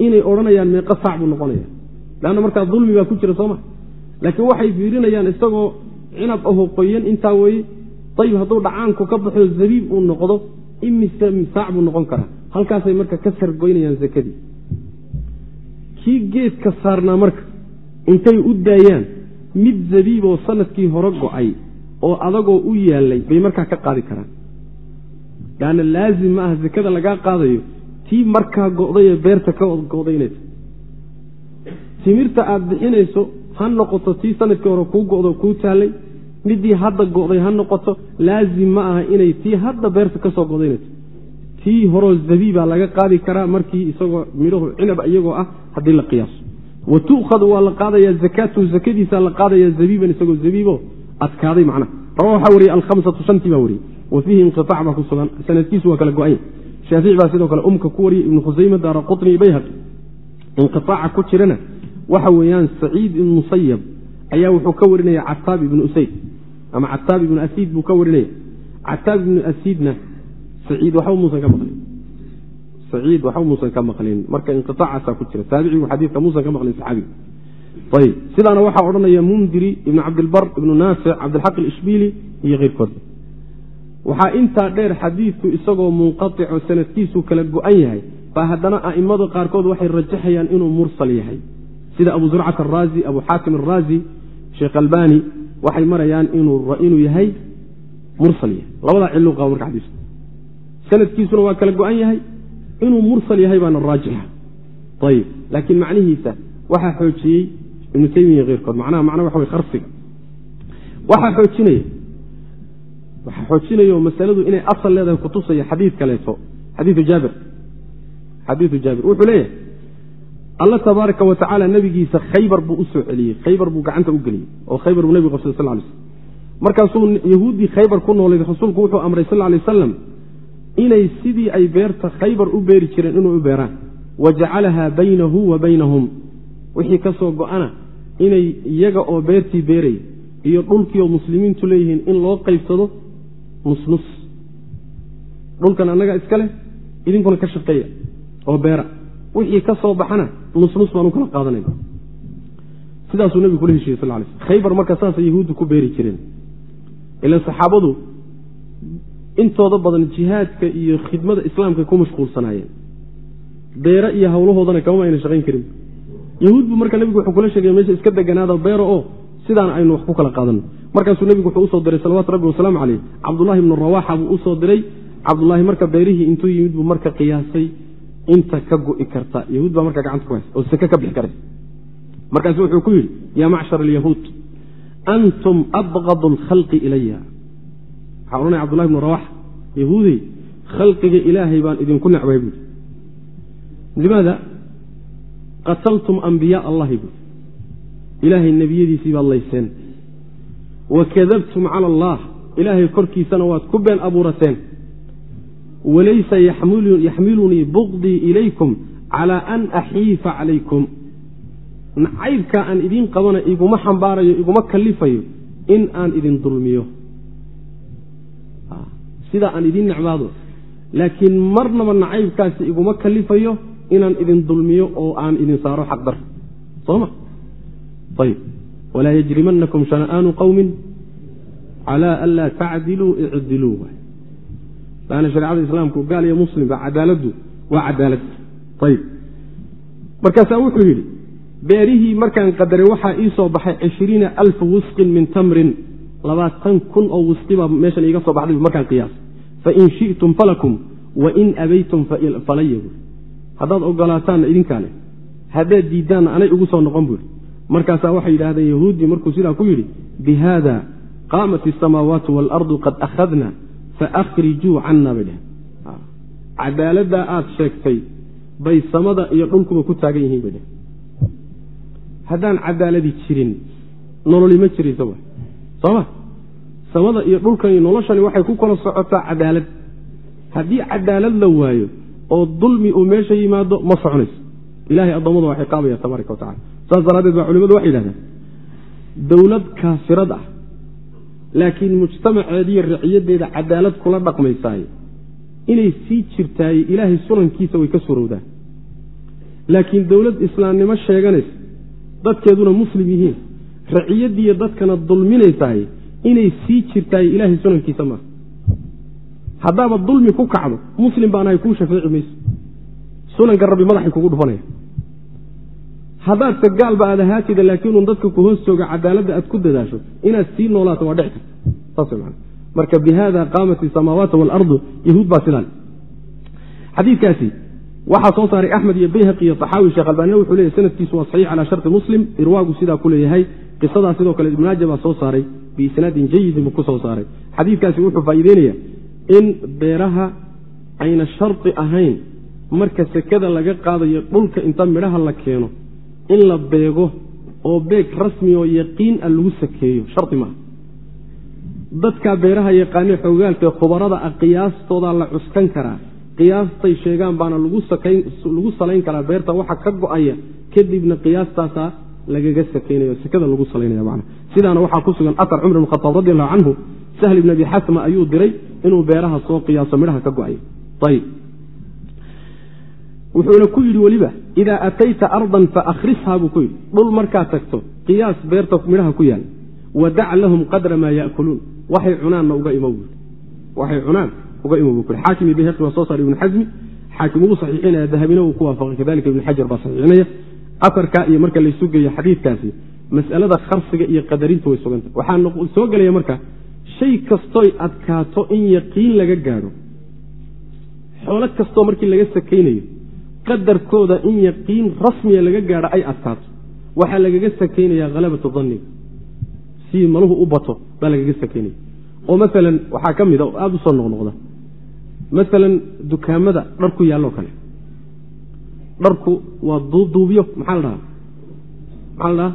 inay odhanayaan meeqa saac buu noqonaya leanna markaa dulmi baa ku jira sooma laakiin waxay fiirinayaan isagoo cinab ahoo qoyan intaa weye ayib hadduu dhacaanku ka baxo zabiib uu noqdo imise saac buu noqon karaa. Halkaasay marka ka sargoynayaan zakadii. Kii geedka saarnaa marka intay u daayaan mid zabiiboo sannadkii hore go'ay oo adagoo u yaallay bay markaa ka qaadi karaan. Laanna laazim ma aha zakada lagaa qaadayo tii markaa go'dayee beerta ka go'daynaysa. Timirta aad bixinayso ha noqoto tii sannadkii hore kuu go'do kuu taallay midii hadda go'day ha noqoto laazim ma aha inay tii hadda beerta ka soo godaynayso. Tii horoo zabiibaa laga qaadi karaa markii isagoo midhahu cinab iyagoo ah haddii la qiyaaso wa tu'khadu waa la qaadayaa zakaatu zakadiisa la qaadayaa zabiiban isagoo zabiibo adkaaday macnaha. Rawa waxaa wariyey alhamsatu shantii baa wariyey wa fiihi inqiaac baa ku sugan. Sanadkiisu waa kala go-anya shaafici baa sidoo kale umka ku wariyey ibnu khusayma daara qutni bayhaqi. Inqiaaca ku jirana waxa weeyaan saciid ibn musayab ayaa wuxuu ka warinaya cataab ibnu usayd. Ama cataab ibnu asiid buu ka warinaya. Cataab ibnu asiidna saciid waxba muusan ka maqlin saciid waxba muusan ka maqlin. Marka inqiaacaasa ku jira. Taabicigu xadiidka muusan ka maqlin saxaabiga ayb sidaana waxaa odhanaya mundiri ibnu cabdilbar ibnu naafic cabdilxaq alishbiili iyo keyrkood. Waxaa intaa dheer xadiidku isagoo munqaico sanadkiisu kala go-an yahay baa haddana a'immadu qaarkood waxay rajaxayaan inuu mursal yahay. Sida abu zurcat araazi abu xaakim araazi sheekh albani waxay marayaan inuu yahay mursal yahay. Labadaa ciluu qaba marka xadiisku sanadkiisuna waa kala go-an yahay inuu mursal yahay baana raajixa ayib laakiin macnihiisa waxaa xoojiyey ibnu taymiya keyrkood. Macnaha macna waxa way qarsiga waxaa xoojinaya waxaa xoojinayo masaladu inay asal leedahay kutusaya xadiid kaleeto xadiiu jaabir. Xadiidu jaabir. Wuxuu leeyahay alla tabaaraka wa tacaala khaybar buu u celiyey khaybar buu gacanta u geliyey oo khaybar buu nebigu qabsay sal lay slm markaasuu yahuuddii khaybar ku noolayd rasuulku wuxuu amray sal lay wasalam inay sidii ay beerta khaybar u beeri jireen inuu u beeraan. Wa jacalahaa baynahu wa baynahum. Wixii ka soo go-ana inay iyaga oo beertii beeraya iyo dhulkii oo muslimiintu leeyihiin in loo qaybsado nusnus. Dhulkan annagaa iska leh idinkuna ka shaqeeya oo beera. Wixii ka soo baxana nusnus baan u kala qaadanayna sidaasuu nebigu kula heshiiyey sal lay sl khaybar marka saasay yahuuddu ku beeri jireen. Ilan saxaabadu intooda badan jihaadka iyo khidmada islaamka ku mashquulsanaayeen. Beere iyo hawlahoodana kamama ayna shaqayn karin. Yahuud bu marka nebigu wuxuu kula sheegay meesha iska deganaada beero oo sidaan aynu wax ku kala qaadano markaasuu nebigu wuxuu u soo diray salawatu rabbi wasalaamu caleyh cabdullahi ibnu rawaxa buu u soo diray. Cabdullaahi marka beerihii intuu yimid buu marka qiyaasay. Inta ka gu'i karta. Yahuud baa marka gacanta ku haysa oo seke ka bixi karaysa markaasu wuxuu ku yidhi yaa macshar alyahuud antum abqadu alkhalqi ilaya waxaa odhanaya cbdullahi ibnu rawaxa yahuudey khalqiga ilaahay baan idinku necbay buui limaada qataltum ambiyaa allahi buui ilaahay nebiyadiisii baad layseen. Wa kadabtum cala allah ilaahay korkiisana waad ku been abuurateen. Walaysa yaxmilunii buqdii ilaykum calaa an axiifa calaykum. Nacaybkaa aan idiin qabana iguma xambaarayo iguma kalifayo in aan idin dulmiyo sidaa aan idiin necbaado. Laakiin marnaba nacaybkaasi iguma kalifayo inaan idin dulmiyo oo aan idin saaro xaqdar sooma? Ayb walaa yajrimanakum shana'aanu qowmin calaa an laa tacdiluu icdiluu. Laana shareecada islaamku gaal iyo muslimba cadaaladdu waa cadaalad. Ayb markaasaa wuxuu yidhi beerihii markaan qadaray waxaa ii soo baxay cishriina alfa wisqin min tamrin. Labaatan kun oo wisqibaa meeshan iiga soo baxday markaan qiyaas fain shi'tum falakum wain abaytum falaya buui haddaad ogolaataanna idinkaale haddaad diiddaanna anay ugu soo noqon buui markaasaa waxay yidhahdeen yahuuddii markuu sidaa ku yidhi bihaada qaamat isamaawaatu waalardu qad akhadna faakrijuu canna bay dheheen cadaaladdaa aad sheegtay bay samada iyo dhulkuba ku taagan yihiin bay dheheen haddaan cadaaladi jirin nololi ma jiraysa samada iyo dhulkani noloshani waxay ku kala socotaa cadaalad. Haddii cadaalad la waayo oo dulmi uu meesha yimaado ma soconayso. Ilahay addoommada waa ciqaabaya tabaaraka wa tacala saas daraaddeed baa culimadu waxay yidhahdeen dowlad kaafirad ah laakiin mujtamaceediiyo riciyaddeeda cadaalad kula dhaqmaysaaye. Inay sii jirtaaye ilaahay sunankiisa way ka surowdaan laakiin dowlad islaamnimo sheeganaysa dadkeeduna muslim yihiin raciyaddiiyo dadkana dulminaysaaye inay sii jirtaaye ilaahay sunankiisa maaha haddaaba dulmi ku kacdo muslim baanahay kuu shafeeci mayso. Sunanka rabbi madaxay kugu dhufanaya. Haddaadse gaalba aad ahaatida laakiinun dadka ku hoos jooga cadaaladda aad ku dadaasho inaad sii noolaato waa dhici karta saas man marka bi hada qaamat isamaawaat waalardu yahuud baa sidaale xadiikaasi waxaa soo saaray axmed iyo bayhaqi iyo taxaawi sheekh albaanina wuxuu leeyahy sanadkiisu waa saxiix calaa sharti muslim irwaagu sidaa ku leeyahay. Qisadaa sidoo kale ibnaaja baa soo saaray biisnaadin jayidin buu ku soo saaray. Xadiikaasi wuxuu faa'iideynaya in beeraha ayna shardi ahayn marka sekada laga qaadayo dhulka inta midhaha la keeno in la beego oo beeg rasmi oo yaqiin a lagu sakeeyo shardi maaha. Dadkaa beeraha yaqaane xoogaalka khubarada ah qiyaastoodaa la cuskan karaa qiyaastay sheegaan baana lagu salayn karaa beerta waxa ka go'aya kadibna qiyaastaasaa lagaga sakaynayo sekada lagu salaynaya man sidaana waxaa ku sugan aar cumar bn khataab radi allahu canhu sahl ibn abi xasma ayuu diray inuu beeraha soo qiyaaso midhaha ka go'aya ayb wuxuuna ku yidhi weliba idaa atayta ardan faakrishaa buu ku yidhi. Dhul markaad tagto qiyaas beerta midhaha ku yaal. Wadac lahum qadra maa yakuluun. Waxay cunaanna uga imo waxay cunaan uga imo buu xaakim iyo bayhaqi waa soo saaray ibnu xasmi. Xaakim wuu saxiixinaya dahabina wuu ku waafaqay. Kadalika ibnu xajar baa saxiixinaya aarkaa iyo marka laysu geeyo xadiidkaasi mas'alada kharsiga iyo qadarintu way suganta. Waxaa soo gelaya marka shay kastoy adkaato in yaqiin laga gaadho. Xoolo kastoo markii laga sakaynayo qadarkooda in yaqiin rasmiya laga gaadho ay adkaato. Waxaa lagaga sakaynaya halabatu danniga si maluhu u bato baa lagaga sakaynaya oo maalan waxaa ka mid a oo aada u soo noqnoqda. Maalan dukaamada dhar ku yaalloo kale dharku waa duuduubyo maxaa la dhahaa? Maxaa la dhahaa?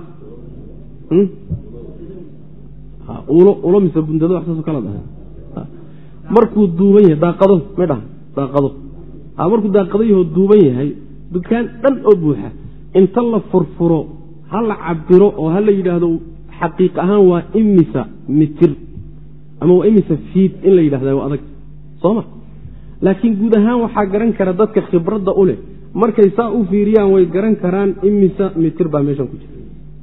Ulo ulo mise bundado wax saasoo kala dhaha markuu duuban yahay daaqado may dhaha daaqado. Markuu daaqado yahoo duuban yahay dukaan dhan oo buuxa inta la furfuro ha la cabiro oo ha la yidhaahdo xaqiiq ahaan waa imisa mitir ama waa imise fiid in la yidhahda waa adag. Soo ma? Laakiin guud ahaan waxaa garan kara dadka khibradda u leh markay saa u fiiriyaan way garan karaan imisa mitir baa meeshan ku jira.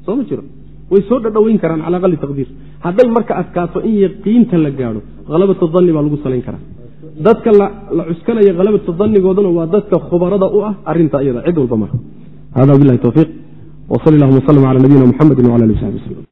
Soo ma jiro? Way soo dhadhaweyn karaan cala aqali taqdiir. Hadday marka adkaato in yaqiinta la gaadho halabatu danni baa lagu salayn karaa. Dadka la cuskanaya halabatu dannigooduna waa dadka khubarada u ah arinta iyada cid walba mara. Hada bilahi towfiiq wsal llahuma slm cala nabiyina mxamedi wala ali w sabi wslm